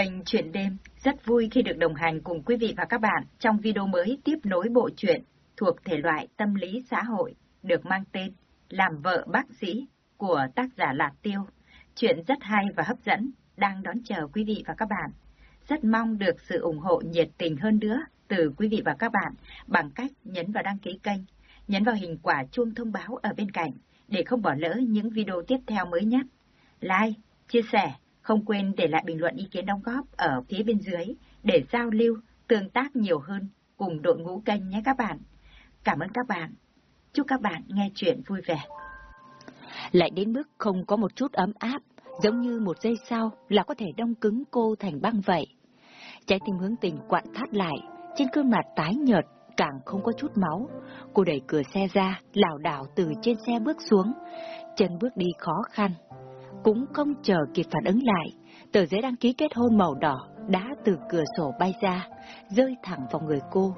Kênh Chuyện Đêm rất vui khi được đồng hành cùng quý vị và các bạn trong video mới tiếp nối bộ truyện thuộc thể loại tâm lý xã hội được mang tên Làm vợ bác sĩ của tác giả Lạc Tiêu. Chuyện rất hay và hấp dẫn, đang đón chờ quý vị và các bạn. Rất mong được sự ủng hộ nhiệt tình hơn nữa từ quý vị và các bạn bằng cách nhấn vào đăng ký kênh, nhấn vào hình quả chuông thông báo ở bên cạnh để không bỏ lỡ những video tiếp theo mới nhất. Like, chia sẻ không quên để lại bình luận ý kiến đóng góp ở phía bên dưới để giao lưu, tương tác nhiều hơn cùng đội ngũ kênh nhé các bạn. Cảm ơn các bạn. Chúc các bạn nghe chuyện vui vẻ. Lại đến mức không có một chút ấm áp, giống như một giây sau là có thể đông cứng cô thành băng vậy. Trái tim hướng tình quặn thắt lại, trên gương mặt tái nhợt, càng không có chút máu. Cô đẩy cửa xe ra, lảo đảo từ trên xe bước xuống, chân bước đi khó khăn, cũng không chờ kịp phản ứng lại, tờ giấy đăng ký kết hôn màu đỏ đã từ cửa sổ bay ra, rơi thẳng vào người cô.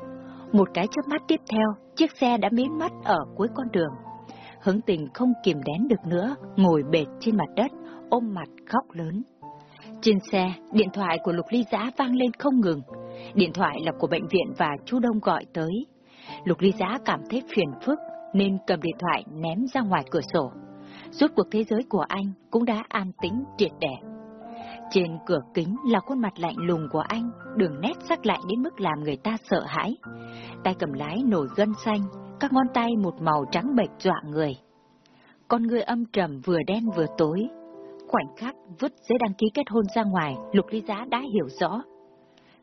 Một cái chớp mắt tiếp theo, chiếc xe đã biến mất ở cuối con đường. Hướng tình không kìm đén được nữa, ngồi bệt trên mặt đất, ôm mặt khóc lớn. Trên xe, điện thoại của Lục Ly Giã vang lên không ngừng. Điện thoại là của bệnh viện và chú Đông gọi tới. Lục Ly Giã cảm thấy phiền phức nên cầm điện thoại ném ra ngoài cửa sổ. Suốt cuộc thế giới của anh cũng đã an tĩnh triệt để. Trên cửa kính là khuôn mặt lạnh lùng của anh, đường nét sắc lạnh đến mức làm người ta sợ hãi. Tay cầm lái nổi gân xanh, các ngón tay một màu trắng bệch dọa người. Con người âm trầm vừa đen vừa tối. Khoảnh khắc vứt giấy đăng ký kết hôn ra ngoài, Lục Ly Giá đã hiểu rõ.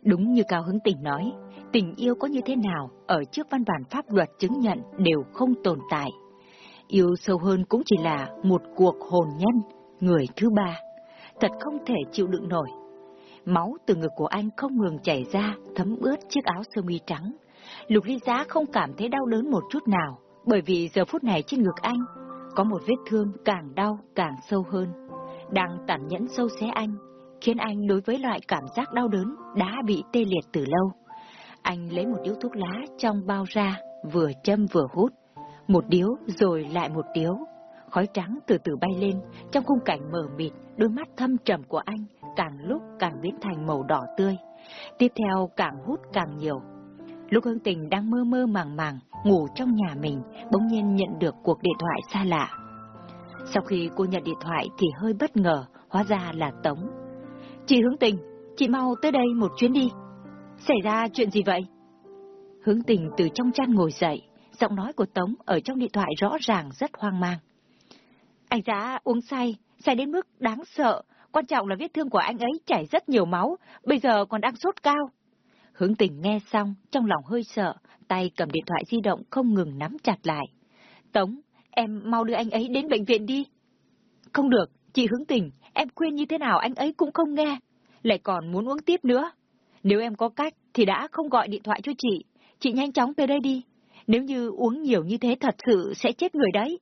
Đúng như Cao Hứng Tình nói, tình yêu có như thế nào, ở trước văn bản pháp luật chứng nhận đều không tồn tại. Yêu sâu hơn cũng chỉ là một cuộc hồn nhân, người thứ ba. Thật không thể chịu đựng nổi. Máu từ ngực của anh không ngừng chảy ra, thấm ướt chiếc áo sơ mi trắng. Lục ly giá không cảm thấy đau đớn một chút nào, bởi vì giờ phút này trên ngực anh có một vết thương càng đau càng sâu hơn, đang tàn nhẫn sâu xé anh, khiến anh đối với loại cảm giác đau đớn đã bị tê liệt từ lâu. Anh lấy một điếu thuốc lá trong bao ra, vừa châm vừa hút. Một điếu rồi lại một điếu. Khói trắng từ từ bay lên, trong khung cảnh mờ mịt, đôi mắt thâm trầm của anh càng lúc càng biến thành màu đỏ tươi. Tiếp theo càng hút càng nhiều. Lúc hương tình đang mơ mơ màng màng, ngủ trong nhà mình, bỗng nhiên nhận được cuộc điện thoại xa lạ. Sau khi cô nhận điện thoại thì hơi bất ngờ, hóa ra là Tống. Chị hướng tình, chị mau tới đây một chuyến đi. Xảy ra chuyện gì vậy? Hướng tình từ trong chăn ngồi dậy, Giọng nói của Tống ở trong điện thoại rõ ràng rất hoang mang. Anh giá uống say, say đến mức đáng sợ. Quan trọng là vết thương của anh ấy chảy rất nhiều máu, bây giờ còn đang sốt cao. Hướng tình nghe xong, trong lòng hơi sợ, tay cầm điện thoại di động không ngừng nắm chặt lại. Tống, em mau đưa anh ấy đến bệnh viện đi. Không được, chị hướng tình, em khuyên như thế nào anh ấy cũng không nghe, lại còn muốn uống tiếp nữa. Nếu em có cách thì đã không gọi điện thoại cho chị, chị nhanh chóng tới đây đi, nếu như uống nhiều như thế thật sự sẽ chết người đấy.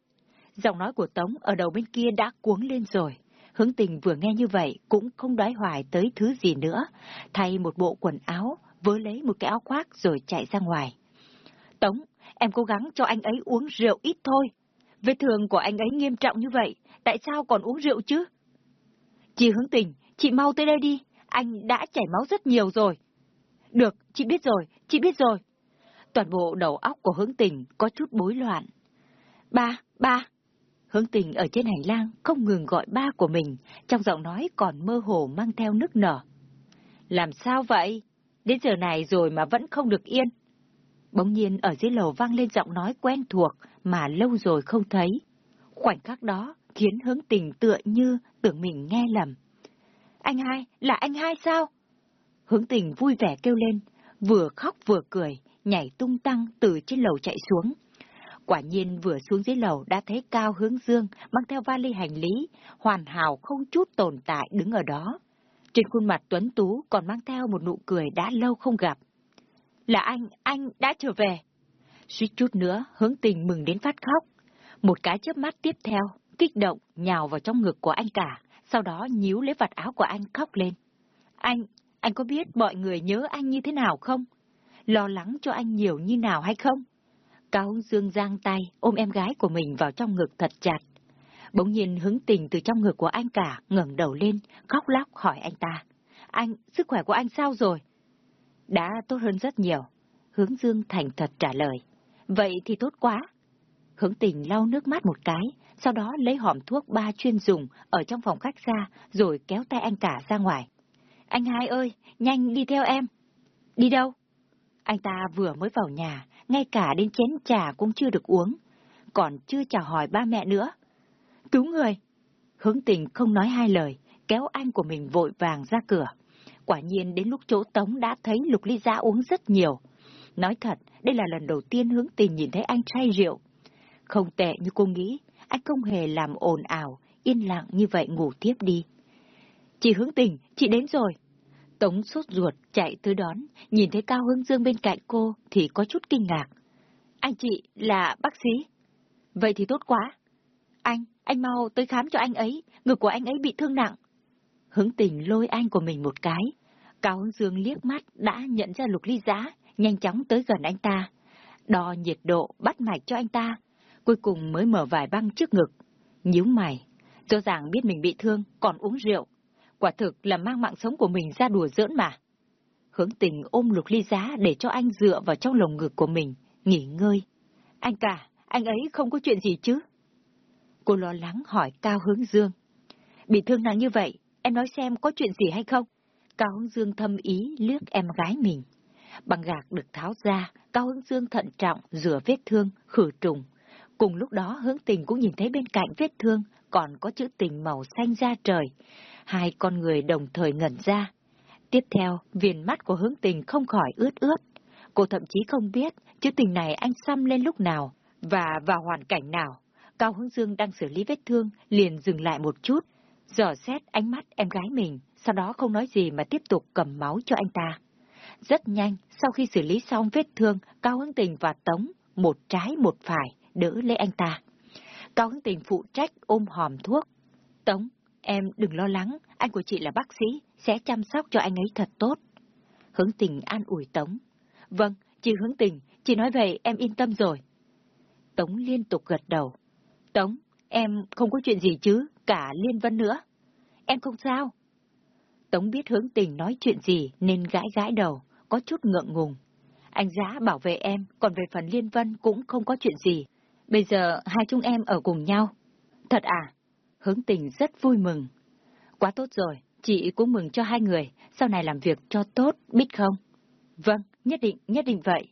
Giọng nói của Tống ở đầu bên kia đã cuống lên rồi. Hướng tình vừa nghe như vậy cũng không đoái hoài tới thứ gì nữa. Thay một bộ quần áo, vớ lấy một cái áo khoác rồi chạy ra ngoài. Tống, em cố gắng cho anh ấy uống rượu ít thôi. Vết thương của anh ấy nghiêm trọng như vậy, tại sao còn uống rượu chứ? Chị hướng tình, chị mau tới đây đi, anh đã chảy máu rất nhiều rồi. Được, chị biết rồi, chị biết rồi. Toàn bộ đầu óc của hướng tình có chút bối loạn. Ba, ba! Hướng tình ở trên hành lang không ngừng gọi ba của mình, trong giọng nói còn mơ hồ mang theo nức nở. Làm sao vậy? Đến giờ này rồi mà vẫn không được yên. Bỗng nhiên ở dưới lầu vang lên giọng nói quen thuộc mà lâu rồi không thấy. Khoảnh khắc đó khiến hướng tình tựa như tưởng mình nghe lầm. Anh hai, là anh hai sao? Hướng tình vui vẻ kêu lên, vừa khóc vừa cười, nhảy tung tăng từ trên lầu chạy xuống. Quả nhiên vừa xuống dưới lầu đã thấy Cao Hướng Dương mang theo vali hành lý, hoàn hảo không chút tồn tại đứng ở đó. Trên khuôn mặt Tuấn Tú còn mang theo một nụ cười đã lâu không gặp. Là anh, anh đã trở về. Suýt chút nữa, hướng tình mừng đến phát khóc. Một cái chớp mắt tiếp theo, kích động, nhào vào trong ngực của anh cả, sau đó nhíu lấy vạt áo của anh khóc lên. Anh, anh có biết mọi người nhớ anh như thế nào không? Lo lắng cho anh nhiều như nào hay không? Cao Hưng Dương giang tay, ôm em gái của mình vào trong ngực thật chặt. Bỗng nhiên hứng tình từ trong ngực của anh cả, ngẩng đầu lên, khóc lóc hỏi anh ta. Anh, sức khỏe của anh sao rồi? Đã tốt hơn rất nhiều. Hướng Dương thành thật trả lời. Vậy thì tốt quá. Hướng tình lau nước mắt một cái, sau đó lấy hòm thuốc ba chuyên dùng ở trong phòng khách ra, rồi kéo tay anh cả ra ngoài. Anh hai ơi, nhanh đi theo em. Đi đâu? Anh ta vừa mới vào nhà, ngay cả đến chén trà cũng chưa được uống, còn chưa chào hỏi ba mẹ nữa. Cứu người! Hướng tình không nói hai lời, kéo anh của mình vội vàng ra cửa. Quả nhiên đến lúc chỗ Tống đã thấy Lục Ly Giá uống rất nhiều. Nói thật, đây là lần đầu tiên hướng tình nhìn thấy anh say rượu. Không tệ như cô nghĩ, anh không hề làm ồn ào, yên lặng như vậy ngủ tiếp đi. Chị hướng tình, chị đến rồi. Tống sốt ruột chạy tới đón, nhìn thấy Cao hưng Dương bên cạnh cô thì có chút kinh ngạc. Anh chị là bác sĩ. Vậy thì tốt quá. Anh, anh mau tới khám cho anh ấy, ngực của anh ấy bị thương nặng. Hướng tình lôi anh của mình một cái. Cao hưng Dương liếc mắt đã nhận ra lục ly giá, nhanh chóng tới gần anh ta. Đo nhiệt độ, bắt mạch cho anh ta. Cuối cùng mới mở vài băng trước ngực. Nhíu mày, rõ ràng biết mình bị thương, còn uống rượu. Quả thực là mang mạng sống của mình ra đùa giỡn mà. Hướng tình ôm lục ly giá để cho anh dựa vào trong lồng ngực của mình, nghỉ ngơi. Anh cả, anh ấy không có chuyện gì chứ? Cô lo lắng hỏi Cao Hướng Dương. Bị thương nặng như vậy, em nói xem có chuyện gì hay không? Cao Hướng Dương thâm ý liếc em gái mình. Bằng gạc được tháo ra, Cao Hướng Dương thận trọng rửa vết thương, khử trùng. Cùng lúc đó hướng tình cũng nhìn thấy bên cạnh vết thương còn có chữ tình màu xanh da trời. Hai con người đồng thời ngẩn ra. Tiếp theo, viền mắt của hướng tình không khỏi ướt ướt. Cô thậm chí không biết chữ tình này anh xăm lên lúc nào và vào hoàn cảnh nào. Cao Hướng Dương đang xử lý vết thương, liền dừng lại một chút, dò xét ánh mắt em gái mình, sau đó không nói gì mà tiếp tục cầm máu cho anh ta. Rất nhanh, sau khi xử lý xong vết thương, Cao Hướng Tình và Tống, một trái một phải, đỡ lấy anh ta. Cao Hướng Tình phụ trách ôm hòm thuốc. Tống, em đừng lo lắng, anh của chị là bác sĩ, sẽ chăm sóc cho anh ấy thật tốt. Hướng Tình an ủi Tống. Vâng, chị Hướng Tình, chị nói vậy em yên tâm rồi. Tống liên tục gật đầu. Tống, em không có chuyện gì chứ, cả Liên Vân nữa. Em không sao. Tống biết hướng tình nói chuyện gì nên gãi gãi đầu, có chút ngượng ngùng. Anh giá bảo vệ em, còn về phần Liên Vân cũng không có chuyện gì. Bây giờ hai chúng em ở cùng nhau. Thật à? Hướng tình rất vui mừng. Quá tốt rồi, chị cũng mừng cho hai người, sau này làm việc cho tốt, biết không? Vâng, nhất định, nhất định vậy.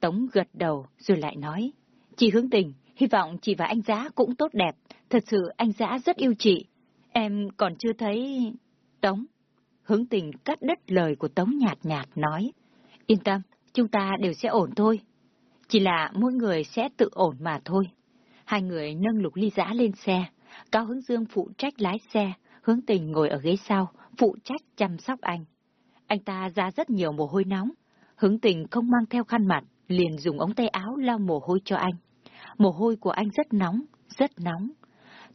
Tống gật đầu rồi lại nói. Chị hướng tình, hy vọng chị và anh Giá cũng tốt đẹp. Thật sự anh Giá rất yêu chị. Em còn chưa thấy... Tống. Hướng tình cắt đứt lời của Tống nhạt nhạt nói. Yên tâm, chúng ta đều sẽ ổn thôi. Chỉ là mỗi người sẽ tự ổn mà thôi. Hai người nâng lục ly giã lên xe. Cao Hướng Dương phụ trách lái xe, hướng tình ngồi ở ghế sau, phụ trách chăm sóc anh. Anh ta ra rất nhiều mồ hôi nóng. Hướng tình không mang theo khăn mặt, liền dùng ống tay áo lau mồ hôi cho anh. Mồ hôi của anh rất nóng, rất nóng.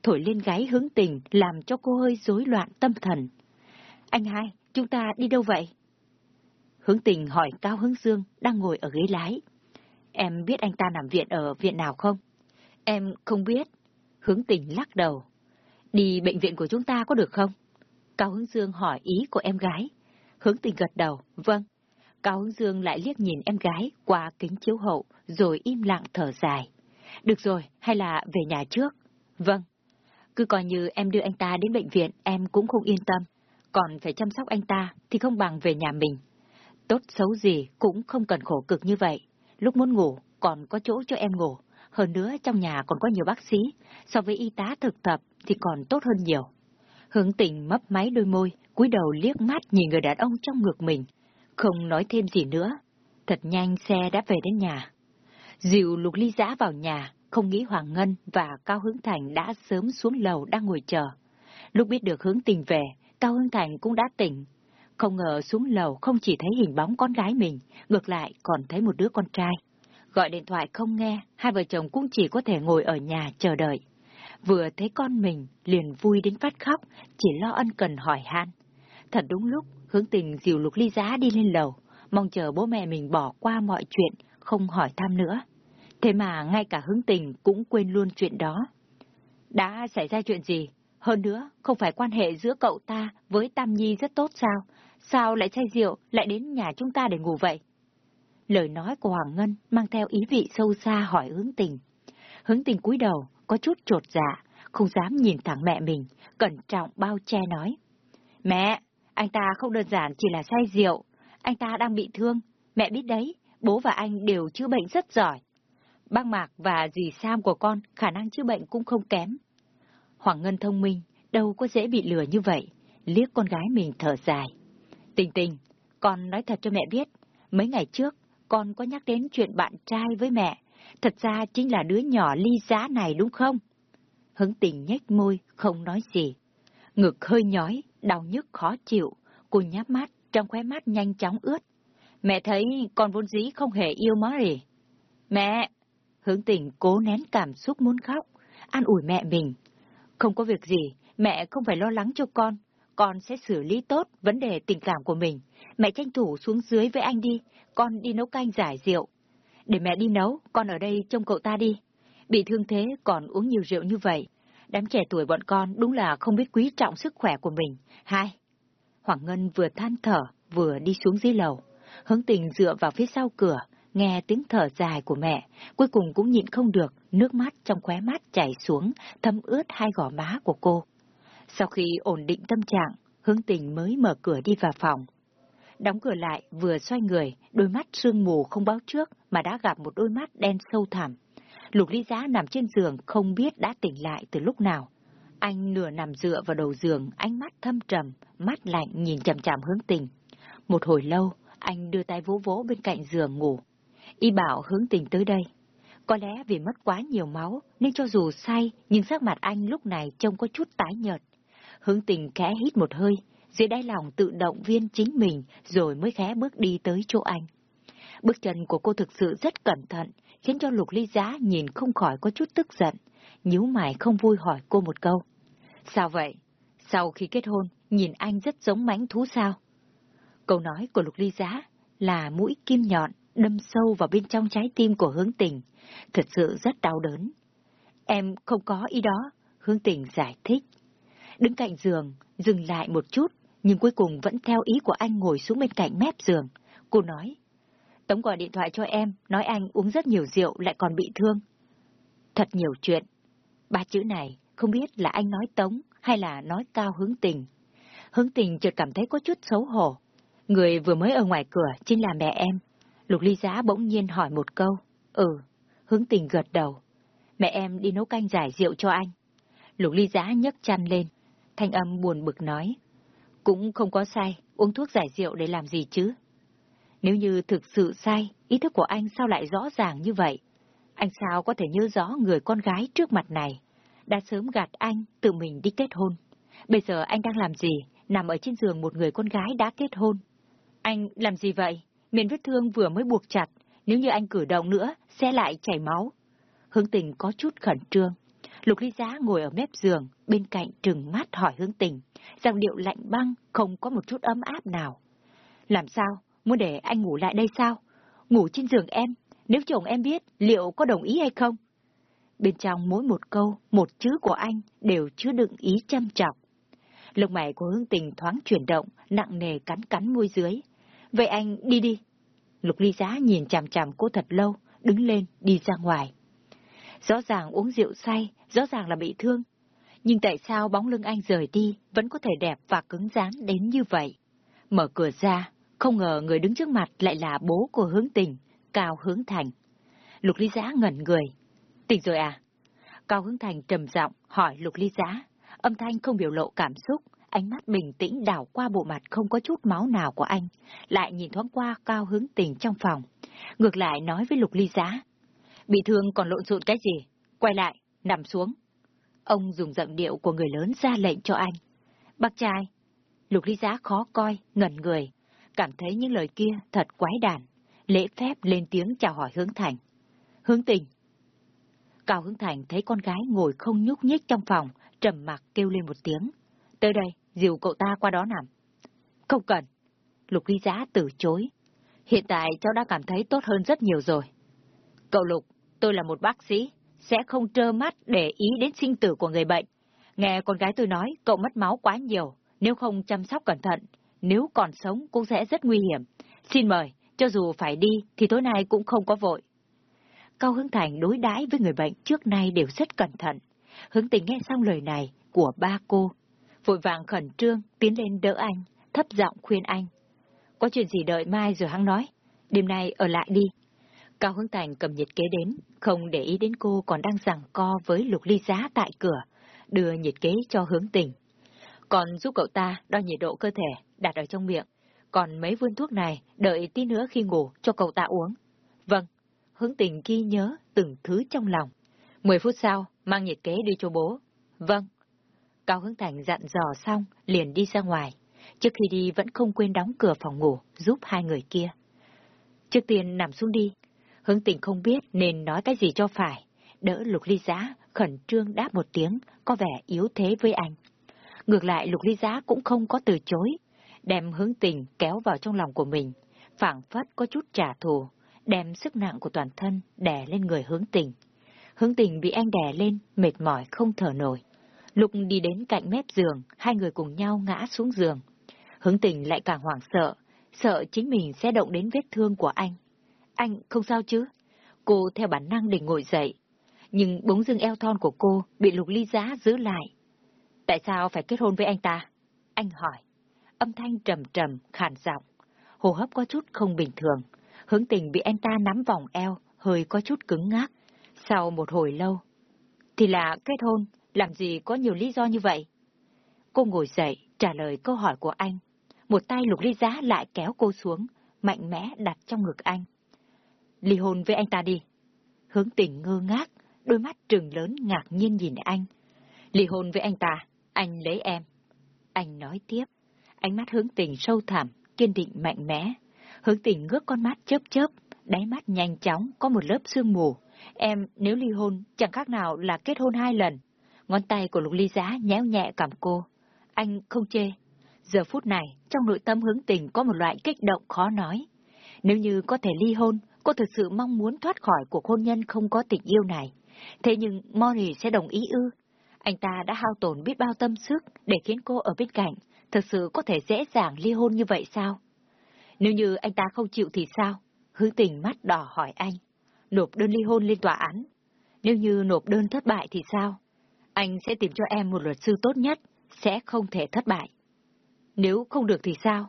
Thổi lên gáy hướng tình làm cho cô hơi rối loạn tâm thần. Anh hai, chúng ta đi đâu vậy? Hướng tình hỏi Cao Hướng Dương đang ngồi ở ghế lái. Em biết anh ta nằm viện ở viện nào không? Em không biết. Hướng tình lắc đầu. Đi bệnh viện của chúng ta có được không? Cao Hướng Dương hỏi ý của em gái. Hướng tình gật đầu, vâng. Cao Hướng Dương lại liếc nhìn em gái qua kính chiếu hậu, rồi im lặng thở dài. Được rồi, hay là về nhà trước? Vâng. Cứ coi như em đưa anh ta đến bệnh viện, em cũng không yên tâm. Còn phải chăm sóc anh ta thì không bằng về nhà mình. Tốt xấu gì cũng không cần khổ cực như vậy. Lúc muốn ngủ còn có chỗ cho em ngủ. Hơn nữa trong nhà còn có nhiều bác sĩ. So với y tá thực tập thì còn tốt hơn nhiều. Hướng tình mấp máy đôi môi, cúi đầu liếc mắt nhìn người đàn ông trong ngực mình. Không nói thêm gì nữa. Thật nhanh xe đã về đến nhà. Dìu lục ly giã vào nhà, không nghĩ Hoàng Ngân và Cao Hướng Thành đã sớm xuống lầu đang ngồi chờ. Lúc biết được hướng tình về, Cao Hướng Thành cũng đã tỉnh. Không ngờ xuống lầu không chỉ thấy hình bóng con gái mình, ngược lại còn thấy một đứa con trai. Gọi điện thoại không nghe, hai vợ chồng cũng chỉ có thể ngồi ở nhà chờ đợi. Vừa thấy con mình, liền vui đến phát khóc, chỉ lo ân cần hỏi han. Thật đúng lúc, hướng tình dìu lục ly giá đi lên lầu, mong chờ bố mẹ mình bỏ qua mọi chuyện, không hỏi thăm nữa. Thế mà ngay cả hướng tình cũng quên luôn chuyện đó. Đã xảy ra chuyện gì? Hơn nữa, không phải quan hệ giữa cậu ta với Tam Nhi rất tốt sao? Sao lại say rượu, lại đến nhà chúng ta để ngủ vậy? Lời nói của Hoàng Ngân mang theo ý vị sâu xa hỏi hướng tình. Hướng tình cúi đầu, có chút trột dạ, không dám nhìn thẳng mẹ mình, cẩn trọng bao che nói. Mẹ, anh ta không đơn giản chỉ là say rượu, anh ta đang bị thương, mẹ biết đấy, bố và anh đều chữa bệnh rất giỏi. Bác Mạc và dì Sam của con khả năng chữa bệnh cũng không kém. Hoàng Ngân thông minh, đâu có dễ bị lừa như vậy, liếc con gái mình thở dài. Tình tình, con nói thật cho mẹ biết, mấy ngày trước, con có nhắc đến chuyện bạn trai với mẹ, thật ra chính là đứa nhỏ ly giá này đúng không? Hứng tình nhếch môi, không nói gì. Ngực hơi nhói, đau nhức khó chịu, cô nháp mắt, trong khóe mắt nhanh chóng ướt. Mẹ thấy con vốn dĩ không hề yêu Mary. Mẹ! Hướng tình cố nén cảm xúc muốn khóc, an ủi mẹ mình. Không có việc gì, mẹ không phải lo lắng cho con. Con sẽ xử lý tốt vấn đề tình cảm của mình. Mẹ tranh thủ xuống dưới với anh đi, con đi nấu canh giải rượu. Để mẹ đi nấu, con ở đây trông cậu ta đi. Bị thương thế còn uống nhiều rượu như vậy. Đám trẻ tuổi bọn con đúng là không biết quý trọng sức khỏe của mình. Hai. Hoàng Ngân vừa than thở, vừa đi xuống dưới lầu. Hướng tình dựa vào phía sau cửa, nghe tiếng thở dài của mẹ, cuối cùng cũng nhịn không được, nước mắt trong khóe mắt chảy xuống, thấm ướt hai gò má của cô. Sau khi ổn định tâm trạng, hướng tình mới mở cửa đi vào phòng. Đóng cửa lại, vừa xoay người, đôi mắt sương mù không báo trước mà đã gặp một đôi mắt đen sâu thẳm. Lục ly giá nằm trên giường không biết đã tỉnh lại từ lúc nào. Anh nửa nằm dựa vào đầu giường, ánh mắt thâm trầm, mắt lạnh nhìn chằm chằm hướng tình. Một hồi lâu, anh đưa tay vỗ vỗ bên cạnh giường ngủ. Y bảo hướng tình tới đây. Có lẽ vì mất quá nhiều máu, nên cho dù say, nhưng sắc mặt anh lúc này trông có chút tái nhợt. Hướng tình khẽ hít một hơi, dưới đáy lòng tự động viên chính mình, rồi mới khẽ bước đi tới chỗ anh. Bước chân của cô thực sự rất cẩn thận, khiến cho Lục Ly Giá nhìn không khỏi có chút tức giận, nhíu mày không vui hỏi cô một câu. Sao vậy? Sau khi kết hôn, nhìn anh rất giống mãnh thú sao? Câu nói của Lục Ly Giá là mũi kim nhọn đâm sâu vào bên trong trái tim của hướng tình, thật sự rất đau đớn. Em không có ý đó, hướng tình giải thích. Đứng cạnh giường, dừng lại một chút, nhưng cuối cùng vẫn theo ý của anh ngồi xuống bên cạnh mép giường. Cô nói, Tống gọi điện thoại cho em, nói anh uống rất nhiều rượu lại còn bị thương. Thật nhiều chuyện. Ba chữ này, không biết là anh nói Tống hay là nói cao hướng tình. Hướng tình chợt cảm thấy có chút xấu hổ. Người vừa mới ở ngoài cửa chính là mẹ em. Lục ly giá bỗng nhiên hỏi một câu. Ừ, hướng tình gật đầu. Mẹ em đi nấu canh giải rượu cho anh. Lục ly giá nhấc chăn lên. Thanh âm buồn bực nói. Cũng không có sai, uống thuốc giải rượu để làm gì chứ. Nếu như thực sự sai, ý thức của anh sao lại rõ ràng như vậy? Anh sao có thể nhớ rõ người con gái trước mặt này? Đã sớm gạt anh, tự mình đi kết hôn. Bây giờ anh đang làm gì? Nằm ở trên giường một người con gái đã kết hôn. Anh làm gì vậy? Miền vết thương vừa mới buộc chặt, nếu như anh cử động nữa, sẽ lại chảy máu. Hướng tình có chút khẩn trương. Lục ly giá ngồi ở mép giường, bên cạnh trừng mắt hỏi hướng tình, giọng điệu lạnh băng, không có một chút ấm áp nào. Làm sao? Muốn để anh ngủ lại đây sao? Ngủ trên giường em, nếu chồng em biết, liệu có đồng ý hay không? Bên trong mỗi một câu, một chữ của anh đều chứa đựng ý chăm trọng. Lông mày của hướng tình thoáng chuyển động, nặng nề cắn cắn môi dưới. Vậy anh đi đi. Lục ly giá nhìn chằm chằm cô thật lâu, đứng lên, đi ra ngoài. Rõ ràng uống rượu say, rõ ràng là bị thương. Nhưng tại sao bóng lưng anh rời đi vẫn có thể đẹp và cứng rắn đến như vậy? Mở cửa ra, không ngờ người đứng trước mặt lại là bố của hướng tình, Cao Hướng Thành. Lục Ly Giá ngẩn người. Tỉnh rồi à? Cao Hướng Thành trầm giọng hỏi Lục Ly Giá. Âm thanh không biểu lộ cảm xúc, ánh mắt bình tĩnh đảo qua bộ mặt không có chút máu nào của anh, lại nhìn thoáng qua Cao Hướng Tình trong phòng. Ngược lại nói với Lục Ly Giá. Bị thương còn lộn xộn cái gì? Quay lại, nằm xuống. Ông dùng giọng điệu của người lớn ra lệnh cho anh. Bác trai. Lục Ly Giá khó coi, ngẩn người, cảm thấy những lời kia thật quái đản, lễ phép lên tiếng chào hỏi Hướng Thành. Hướng tình. Cao Hướng Thành thấy con gái ngồi không nhúc nhích trong phòng, trầm mặc kêu lên một tiếng. Tới đây, dìu cậu ta qua đó nằm. Không cần. Lục ly giá từ chối. Hiện tại cháu đã cảm thấy tốt hơn rất nhiều rồi. Cậu Lục, tôi là một bác sĩ, sẽ không trơ mắt để ý đến sinh tử của người bệnh. Nghe con gái tôi nói, cậu mất máu quá nhiều, nếu không chăm sóc cẩn thận, nếu còn sống cũng sẽ rất nguy hiểm. Xin mời, cho dù phải đi thì tối nay cũng không có vội. Cao Hưng Thành đối đãi với người bệnh trước nay đều rất cẩn thận. Hướng tình nghe xong lời này của ba cô, vội vàng khẩn trương tiến lên đỡ anh, thấp giọng khuyên anh. Có chuyện gì đợi mai rồi hắn nói, đêm nay ở lại đi. Cao Hướng Thành cầm nhiệt kế đến, không để ý đến cô còn đang giằng co với lục ly giá tại cửa, đưa nhiệt kế cho hướng tình. Còn giúp cậu ta đo nhiệt độ cơ thể, đặt ở trong miệng. Còn mấy viên thuốc này, đợi tí nữa khi ngủ cho cậu ta uống. Vâng, hướng tình ghi nhớ từng thứ trong lòng. Mười phút sau, mang nhiệt kế đi cho bố. Vâng. Cao Hướng Thành dặn dò xong, liền đi ra ngoài. Trước khi đi vẫn không quên đóng cửa phòng ngủ, giúp hai người kia. Trước tiên nằm xuống đi. Hướng tình không biết nên nói cái gì cho phải. Đỡ lục ly giá, khẩn trương đáp một tiếng, có vẻ yếu thế với anh. Ngược lại lục ly giá cũng không có từ chối, đem hướng tình kéo vào trong lòng của mình, phảng phất có chút trả thù, đem sức nặng của toàn thân đè lên người hướng tình. Hướng tình bị anh đè lên, mệt mỏi không thở nổi. Lục đi đến cạnh mép giường, hai người cùng nhau ngã xuống giường. Hướng tình lại càng hoảng sợ, sợ chính mình sẽ động đến vết thương của anh. Anh không sao chứ? Cô theo bản năng định ngồi dậy, nhưng bỗng dưng eo thon của cô bị lục ly giá giữ lại. Tại sao phải kết hôn với anh ta? Anh hỏi. Âm thanh trầm trầm, khàn giọng. Hồ hấp có chút không bình thường. Hướng tình bị anh ta nắm vòng eo, hơi có chút cứng ngắc. Sau một hồi lâu, thì là kết hôn, làm gì có nhiều lý do như vậy? Cô ngồi dậy, trả lời câu hỏi của anh. Một tay lục ly giá lại kéo cô xuống, mạnh mẽ đặt trong ngực anh. Ly hôn với anh ta đi. Hướng tình ngơ ngác, đôi mắt trừng lớn ngạc nhiên nhìn anh. Ly hôn với anh ta, anh lấy em. Anh nói tiếp, ánh mắt hướng tình sâu thẳm, kiên định mạnh mẽ. Hướng tình ngước con mắt chớp chớp, đáy mắt nhanh chóng có một lớp sương mù. Em nếu ly hôn chẳng khác nào là kết hôn hai lần. Ngón tay của lục ly giá nhéo nhẹ cảm cô. Anh không chê. Giờ phút này, trong nội tâm hướng tình có một loại kích động khó nói. Nếu như có thể ly hôn, cô thực sự mong muốn thoát khỏi cuộc hôn nhân không có tình yêu này. Thế nhưng Mori sẽ đồng ý ư? Anh ta đã hao tổn biết bao tâm sức để khiến cô ở bên cạnh, thực sự có thể dễ dàng ly hôn như vậy sao? Nếu như anh ta không chịu thì sao? Hứa tình mắt đỏ hỏi anh. Nộp đơn ly hôn lên tòa án. Nếu như nộp đơn thất bại thì sao? Anh sẽ tìm cho em một luật sư tốt nhất, sẽ không thể thất bại. Nếu không được thì sao?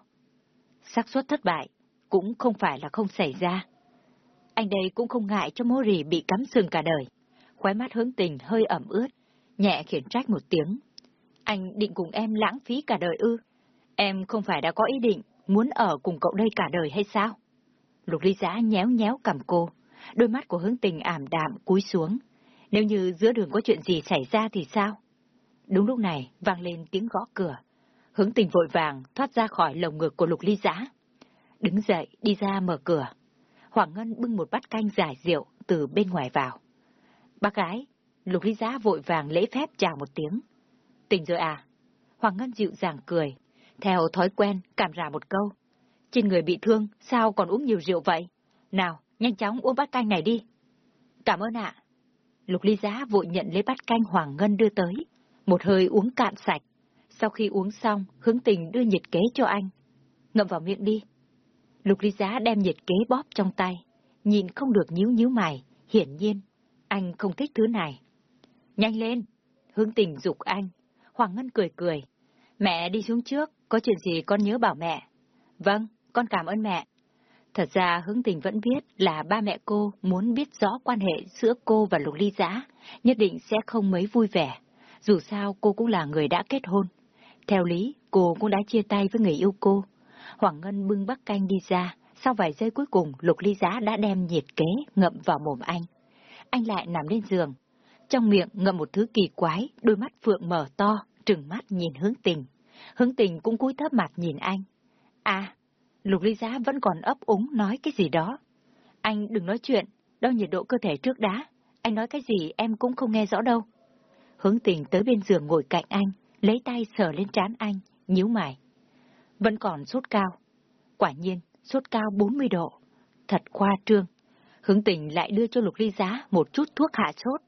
xác suất thất bại cũng không phải là không xảy ra. Anh đây cũng không ngại cho Mori bị cắm sừng cả đời. Khóe mắt hướng tình hơi ẩm ướt, nhẹ khiển trách một tiếng. Anh định cùng em lãng phí cả đời ư? Em không phải đã có ý định muốn ở cùng cậu đây cả đời hay sao? Lục ly giá nhéo nhéo cầm cô, đôi mắt của hướng tình ảm đạm cúi xuống. Nếu như giữa đường có chuyện gì xảy ra thì sao? Đúng lúc này vang lên tiếng gõ cửa. Hướng tình vội vàng thoát ra khỏi lồng ngực của lục ly giá. Đứng dậy đi ra mở cửa. Hoàng Ngân bưng một bát canh giải rượu từ bên ngoài vào. Bác gái, Lục Ly Giá vội vàng lễ phép chào một tiếng. Tỉnh rồi à? Hoàng Ngân dịu dàng cười, theo thói quen cảm ra một câu. Trên người bị thương, sao còn uống nhiều rượu vậy? Nào, nhanh chóng uống bát canh này đi. Cảm ơn ạ. Lục Ly Giá vội nhận lấy bát canh Hoàng Ngân đưa tới, một hơi uống cạn sạch. Sau khi uống xong, hướng tình đưa nhiệt kế cho anh. Ngậm vào miệng đi. Lục Ly Giá đem nhiệt kế bóp trong tay, nhìn không được nhíu nhíu mày, hiển nhiên, anh không thích thứ này. Nhanh lên! Hướng tình dục anh. Hoàng Ngân cười cười. Mẹ đi xuống trước, có chuyện gì con nhớ bảo mẹ. Vâng, con cảm ơn mẹ. Thật ra hướng tình vẫn biết là ba mẹ cô muốn biết rõ quan hệ giữa cô và Lục Ly Giã, nhất định sẽ không mấy vui vẻ. Dù sao cô cũng là người đã kết hôn. Theo lý, cô cũng đã chia tay với người yêu cô. Hoàng Ngân bưng bắc canh đi ra, sau vài giây cuối cùng Lục Ly giã đã đem nhiệt kế ngậm vào mồm anh. Anh lại nằm lên giường, trong miệng ngậm một thứ kỳ quái, đôi mắt phượng mở to, trừng mắt nhìn hướng tình. Hướng tình cũng cúi thấp mặt nhìn anh. À, Lục Ly Giá vẫn còn ấp úng nói cái gì đó. Anh đừng nói chuyện, đo nhiệt độ cơ thể trước đã. Anh nói cái gì em cũng không nghe rõ đâu. Hướng tình tới bên giường ngồi cạnh anh, lấy tay sờ lên trán anh, nhíu mày. Vẫn còn sốt cao. Quả nhiên, sốt cao 40 độ. Thật khoa trương. Hướng tình lại đưa cho Lục Ly Giá một chút thuốc hạ sốt.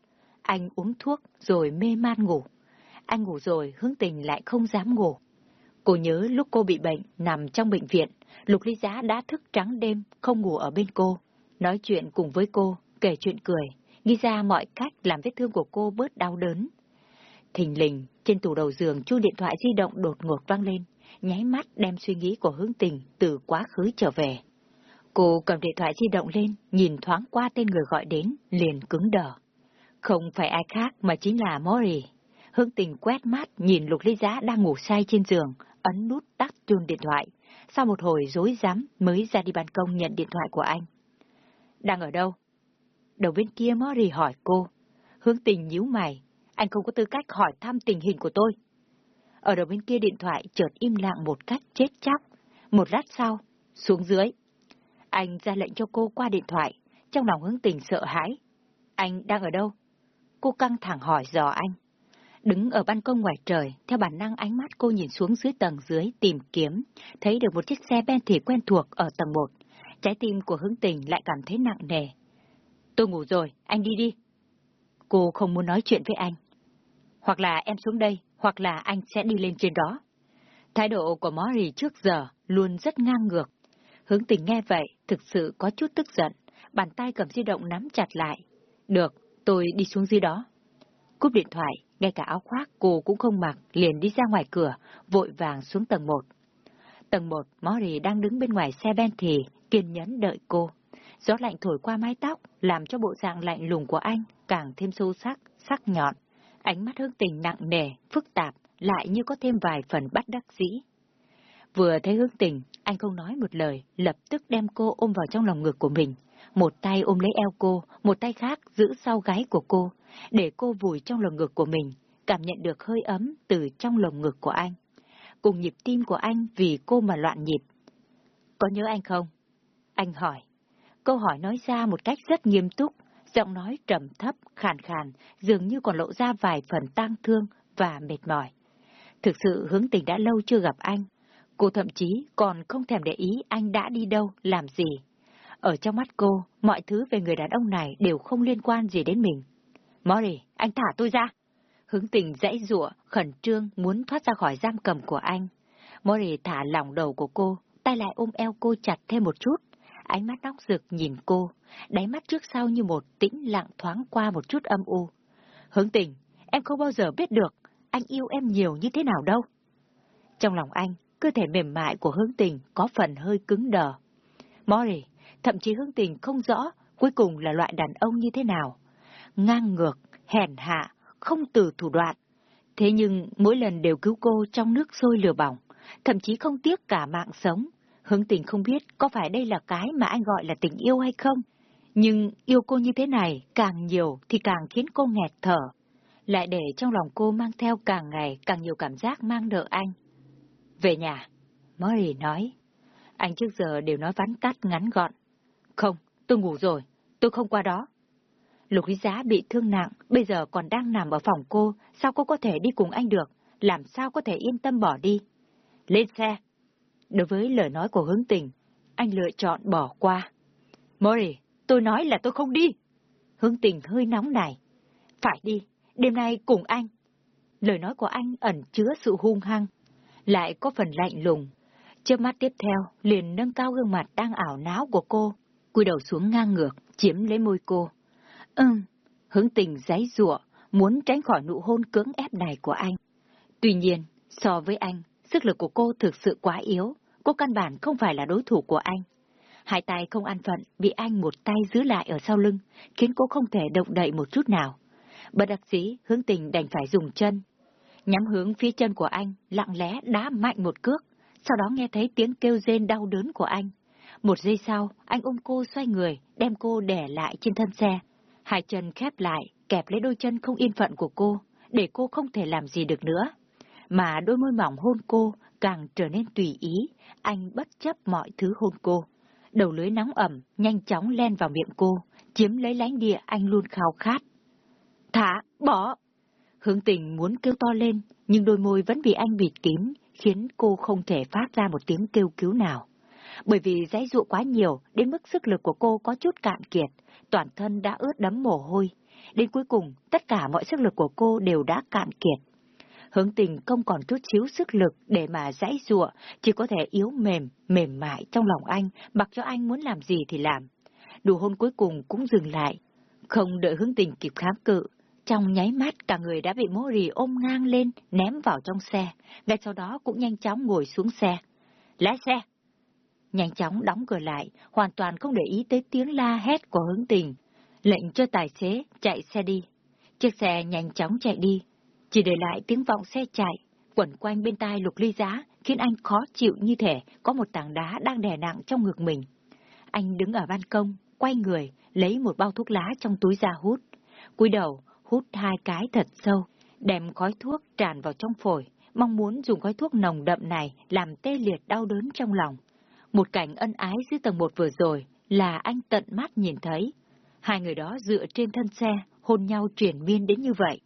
Anh uống thuốc rồi mê man ngủ. Anh ngủ rồi, hướng tình lại không dám ngủ. Cô nhớ lúc cô bị bệnh, nằm trong bệnh viện, Lục Ly Giá đã thức trắng đêm, không ngủ ở bên cô. Nói chuyện cùng với cô, kể chuyện cười, nghĩ ra mọi cách làm vết thương của cô bớt đau đớn. Thình lình, trên tủ đầu giường chuông điện thoại di động đột ngột vang lên, nháy mắt đem suy nghĩ của hướng tình từ quá khứ trở về. Cô cầm điện thoại di động lên, nhìn thoáng qua tên người gọi đến, liền cứng đờ. Không phải ai khác mà chính là Mori. Hương tình quét mắt nhìn Lục Ly Giá đang ngủ say trên giường, ấn nút tắt chuông điện thoại. Sau một hồi dối rắm mới ra đi ban công nhận điện thoại của anh. Đang ở đâu? Đầu bên kia Mori hỏi cô. Hướng tình nhíu mày. Anh không có tư cách hỏi thăm tình hình của tôi. Ở đầu bên kia điện thoại chợt im lặng một cách chết chóc. Một lát sau, xuống dưới. Anh ra lệnh cho cô qua điện thoại, trong lòng hướng tình sợ hãi. Anh đang ở đâu? Cô căng thẳng hỏi dò anh. Đứng ở ban công ngoài trời, theo bản năng ánh mắt cô nhìn xuống dưới tầng dưới tìm kiếm, thấy được một chiếc xe ben thì quen thuộc ở tầng 1. Trái tim của hướng tình lại cảm thấy nặng nề. Tôi ngủ rồi, anh đi đi. Cô không muốn nói chuyện với anh. Hoặc là em xuống đây, hoặc là anh sẽ đi lên trên đó. Thái độ của Mori trước giờ luôn rất ngang ngược. Hướng tình nghe vậy, thực sự có chút tức giận, bàn tay cầm di động nắm chặt lại. Được, tôi đi xuống dưới đó. Cúp điện thoại, ngay cả áo khoác cô cũng không mặc, liền đi ra ngoài cửa, vội vàng xuống tầng 1. Tầng 1, Mori đang đứng bên ngoài xe ben thì, kiên nhẫn đợi cô. Gió lạnh thổi qua mái tóc, làm cho bộ dạng lạnh lùng của anh càng thêm sâu sắc, sắc nhọn. Ánh mắt hương tình nặng nề, phức tạp, lại như có thêm vài phần bắt đắc dĩ. Vừa thấy hương tình, anh không nói một lời, lập tức đem cô ôm vào trong lòng ngực của mình. Một tay ôm lấy eo cô, một tay khác giữ sau gáy của cô, để cô vùi trong lồng ngực của mình, cảm nhận được hơi ấm từ trong lồng ngực của anh. Cùng nhịp tim của anh vì cô mà loạn nhịp. Có nhớ anh không? Anh hỏi. Câu hỏi nói ra một cách rất nghiêm túc, giọng nói trầm thấp, khàn khàn, dường như còn lộ ra vài phần tang thương và mệt mỏi. Thực sự hướng tình đã lâu chưa gặp anh. Cô thậm chí còn không thèm để ý anh đã đi đâu, làm gì. Ở trong mắt cô, mọi thứ về người đàn ông này đều không liên quan gì đến mình. Mori, anh thả tôi ra. Hướng tình dãy rụa, khẩn trương muốn thoát ra khỏi giam cầm của anh. Mori thả lỏng đầu của cô, tay lại ôm eo cô chặt thêm một chút. Ánh mắt nóc rực nhìn cô, đáy mắt trước sau như một tĩnh lặng thoáng qua một chút âm u. Hướng tình, em không bao giờ biết được anh yêu em nhiều như thế nào đâu. Trong lòng anh, cơ thể mềm mại của hướng tình có phần hơi cứng đờ. Mori, thậm chí hướng tình không rõ cuối cùng là loại đàn ông như thế nào. Ngang ngược, hèn hạ, không từ thủ đoạn. Thế nhưng mỗi lần đều cứu cô trong nước sôi lửa bỏng, thậm chí không tiếc cả mạng sống. Hướng tình không biết có phải đây là cái mà anh gọi là tình yêu hay không. Nhưng yêu cô như thế này càng nhiều thì càng khiến cô nghẹt thở. Lại để trong lòng cô mang theo càng ngày càng nhiều cảm giác mang nợ anh. Về nhà, Murray nói. Anh trước giờ đều nói vắn tắt ngắn gọn. Không, tôi ngủ rồi, tôi không qua đó. Lục Lý Giá bị thương nặng, bây giờ còn đang nằm ở phòng cô, sao cô có thể đi cùng anh được, làm sao có thể yên tâm bỏ đi. Lên xe. Đối với lời nói của hướng tình, anh lựa chọn bỏ qua. Mori, tôi nói là tôi không đi. Hướng tình hơi nóng này. Phải đi, đêm nay cùng anh. Lời nói của anh ẩn chứa sự hung hăng, lại có phần lạnh lùng. Trước mắt tiếp theo, liền nâng cao gương mặt đang ảo náo của cô, cúi đầu xuống ngang ngược, chiếm lấy môi cô. Ừm, hướng tình giấy rụa, muốn tránh khỏi nụ hôn cưỡng ép này của anh. Tuy nhiên, so với anh, sức lực của cô thực sự quá yếu, cô căn bản không phải là đối thủ của anh. Hai tay không an phận, bị anh một tay giữ lại ở sau lưng, khiến cô không thể động đậy một chút nào. Bất đặc dĩ, hướng tình đành phải dùng chân. Nhắm hướng phía chân của anh, lặng lẽ đá mạnh một cước, sau đó nghe thấy tiếng kêu rên đau đớn của anh. Một giây sau, anh ôm cô xoay người, đem cô đè lại trên thân xe. Hai chân khép lại, kẹp lấy đôi chân không yên phận của cô, để cô không thể làm gì được nữa. Mà đôi môi mỏng hôn cô càng trở nên tùy ý, anh bất chấp mọi thứ hôn cô. Đầu lưới nóng ẩm, nhanh chóng len vào miệng cô, chiếm lấy lánh địa anh luôn khao khát. Thả, bỏ! Hướng tình muốn kêu to lên, nhưng đôi môi vẫn bị anh bịt kín, khiến cô không thể phát ra một tiếng kêu cứu nào. Bởi vì dãy dụ quá nhiều, đến mức sức lực của cô có chút cạn kiệt, toàn thân đã ướt đẫm mồ hôi. Đến cuối cùng, tất cả mọi sức lực của cô đều đã cạn kiệt. Hướng tình không còn chút xíu sức lực để mà dãy dụa, chỉ có thể yếu mềm, mềm mại trong lòng anh, mặc cho anh muốn làm gì thì làm. Đủ hôn cuối cùng cũng dừng lại. Không đợi hướng tình kịp kháng cự, trong nháy mắt cả người đã bị mô rì ôm ngang lên, ném vào trong xe, ngay sau đó cũng nhanh chóng ngồi xuống xe. Lái xe! Nhanh chóng đóng cửa lại, hoàn toàn không để ý tới tiếng la hét của hướng tình. Lệnh cho tài xế chạy xe đi. Chiếc xe nhanh chóng chạy đi, chỉ để lại tiếng vọng xe chạy, quẩn quanh bên tai lục ly giá, khiến anh khó chịu như thể có một tảng đá đang đè nặng trong ngực mình. Anh đứng ở ban công, quay người, lấy một bao thuốc lá trong túi ra hút. cúi đầu, hút hai cái thật sâu, đem khói thuốc tràn vào trong phổi, mong muốn dùng khói thuốc nồng đậm này làm tê liệt đau đớn trong lòng. Một cảnh ân ái dưới tầng một vừa rồi là anh tận mắt nhìn thấy. Hai người đó dựa trên thân xe, hôn nhau chuyển miên đến như vậy.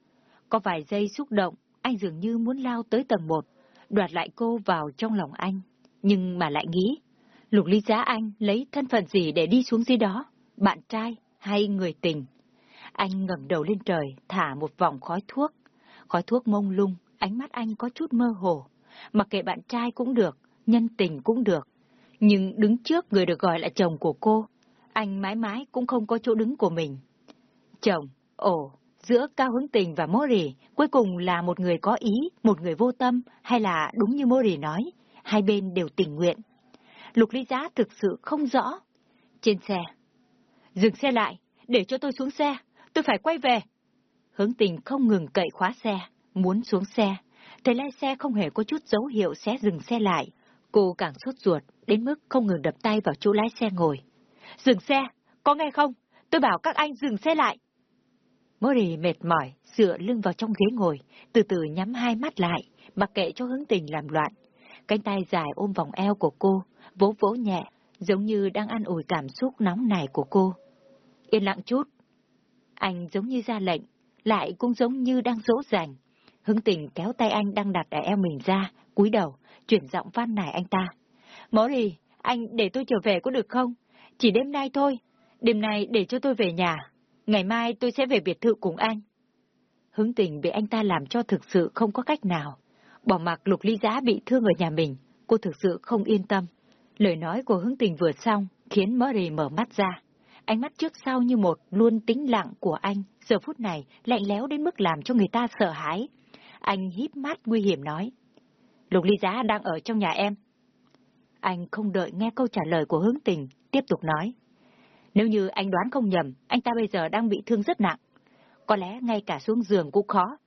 Có vài giây xúc động, anh dường như muốn lao tới tầng một, đoạt lại cô vào trong lòng anh. Nhưng mà lại nghĩ, lục ly giá anh lấy thân phận gì để đi xuống dưới đó? Bạn trai hay người tình? Anh ngẩng đầu lên trời, thả một vòng khói thuốc. Khói thuốc mông lung, ánh mắt anh có chút mơ hồ. Mặc kệ bạn trai cũng được, nhân tình cũng được. Nhưng đứng trước người được gọi là chồng của cô, anh mãi mãi cũng không có chỗ đứng của mình. Chồng, ồ, giữa Cao Hướng Tình và Mori cuối cùng là một người có ý, một người vô tâm, hay là đúng như Mori nói, hai bên đều tình nguyện. Lục Ly Giá thực sự không rõ. Trên xe. Dừng xe lại, để cho tôi xuống xe, tôi phải quay về. Hướng tình không ngừng cậy khóa xe, muốn xuống xe. Thấy lái xe không hề có chút dấu hiệu sẽ dừng xe lại. Cô càng sốt ruột, đến mức không ngừng đập tay vào chỗ lái xe ngồi. Dừng xe, có nghe không? Tôi bảo các anh dừng xe lại. Mori mệt mỏi, dựa lưng vào trong ghế ngồi, từ từ nhắm hai mắt lại, mặc kệ cho hướng tình làm loạn. Cánh tay dài ôm vòng eo của cô, vỗ vỗ nhẹ, giống như đang ăn ủi cảm xúc nóng này của cô. Yên lặng chút. Anh giống như ra lệnh, lại cũng giống như đang dỗ dành. Hứng tình kéo tay anh đang đặt ở eo mình ra, cúi đầu, chuyển giọng van nài anh ta. Mori, anh để tôi trở về có được không? Chỉ đêm nay thôi. Đêm nay để cho tôi về nhà. Ngày mai tôi sẽ về biệt thự cùng anh. Hướng tình bị anh ta làm cho thực sự không có cách nào. Bỏ mặc lục ly giá bị thương ở nhà mình, cô thực sự không yên tâm. Lời nói của hướng tình vừa xong, khiến Murray mở mắt ra. Ánh mắt trước sau như một luôn tĩnh lặng của anh, giờ phút này lạnh lẽo đến mức làm cho người ta sợ hãi. Anh híp mắt nguy hiểm nói. Lục ly giá đang ở trong nhà em. Anh không đợi nghe câu trả lời của hướng tình, tiếp tục nói. Nếu như anh đoán không nhầm, anh ta bây giờ đang bị thương rất nặng. Có lẽ ngay cả xuống giường cũng khó.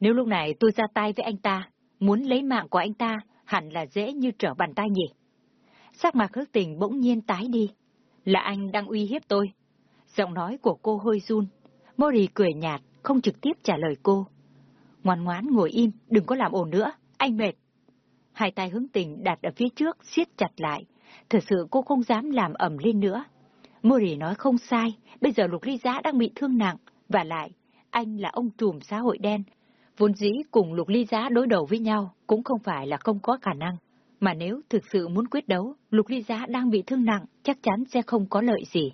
Nếu lúc này tôi ra tay với anh ta, muốn lấy mạng của anh ta, hẳn là dễ như trở bàn tay nhỉ. Sắc mặt hước tình bỗng nhiên tái đi. Là anh đang uy hiếp tôi. Giọng nói của cô hơi run. Mori cười nhạt, không trực tiếp trả lời cô. Ngoan ngoán ngồi im, đừng có làm ồn nữa, anh mệt. Hai tay hướng tình đặt ở phía trước, siết chặt lại. Thật sự cô không dám làm ẩm lên nữa. Mori nói không sai, bây giờ Lục Ly Giá đang bị thương nặng, và lại, anh là ông trùm xã hội đen. Vốn dĩ cùng Lục Ly Giá đối đầu với nhau cũng không phải là không có khả năng. Mà nếu thực sự muốn quyết đấu, Lục Ly Giá đang bị thương nặng, chắc chắn sẽ không có lợi gì.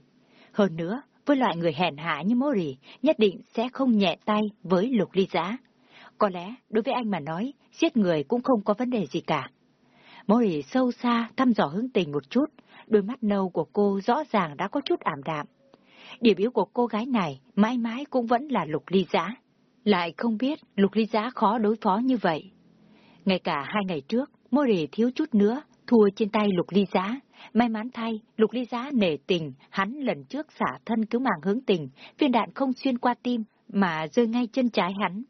Hơn nữa, với loại người hèn hạ như Mori, nhất định sẽ không nhẹ tay với Lục Ly Giá. Có lẽ, đối với anh mà nói, giết người cũng không có vấn đề gì cả. Mori sâu xa thăm dò hướng tình một chút, đôi mắt nâu của cô rõ ràng đã có chút ảm đạm. Điểm yếu của cô gái này mãi mãi cũng vẫn là lục ly giá. Lại không biết lục ly giá khó đối phó như vậy. Ngay cả hai ngày trước, mô rể thiếu chút nữa, thua trên tay lục ly giá. May mắn thay, lục ly giá nể tình, hắn lần trước xả thân cứu mạng hướng tình, viên đạn không xuyên qua tim, mà rơi ngay chân trái hắn.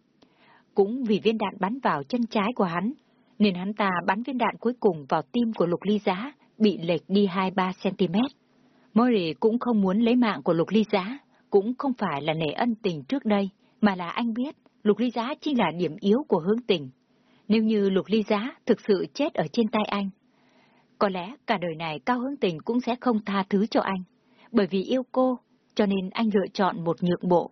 Cũng vì viên đạn bắn vào chân trái của hắn, nên hắn ta bắn viên đạn cuối cùng vào tim của lục ly giá, bị lệch đi 2-3 cm. Mori cũng không muốn lấy mạng của Lục Ly Giá, cũng không phải là nể ân tình trước đây, mà là anh biết Lục Ly Giá chính là điểm yếu của hướng tình. Nếu như Lục Ly Giá thực sự chết ở trên tay anh, có lẽ cả đời này Cao Hướng Tình cũng sẽ không tha thứ cho anh, bởi vì yêu cô, cho nên anh lựa chọn một nhượng bộ.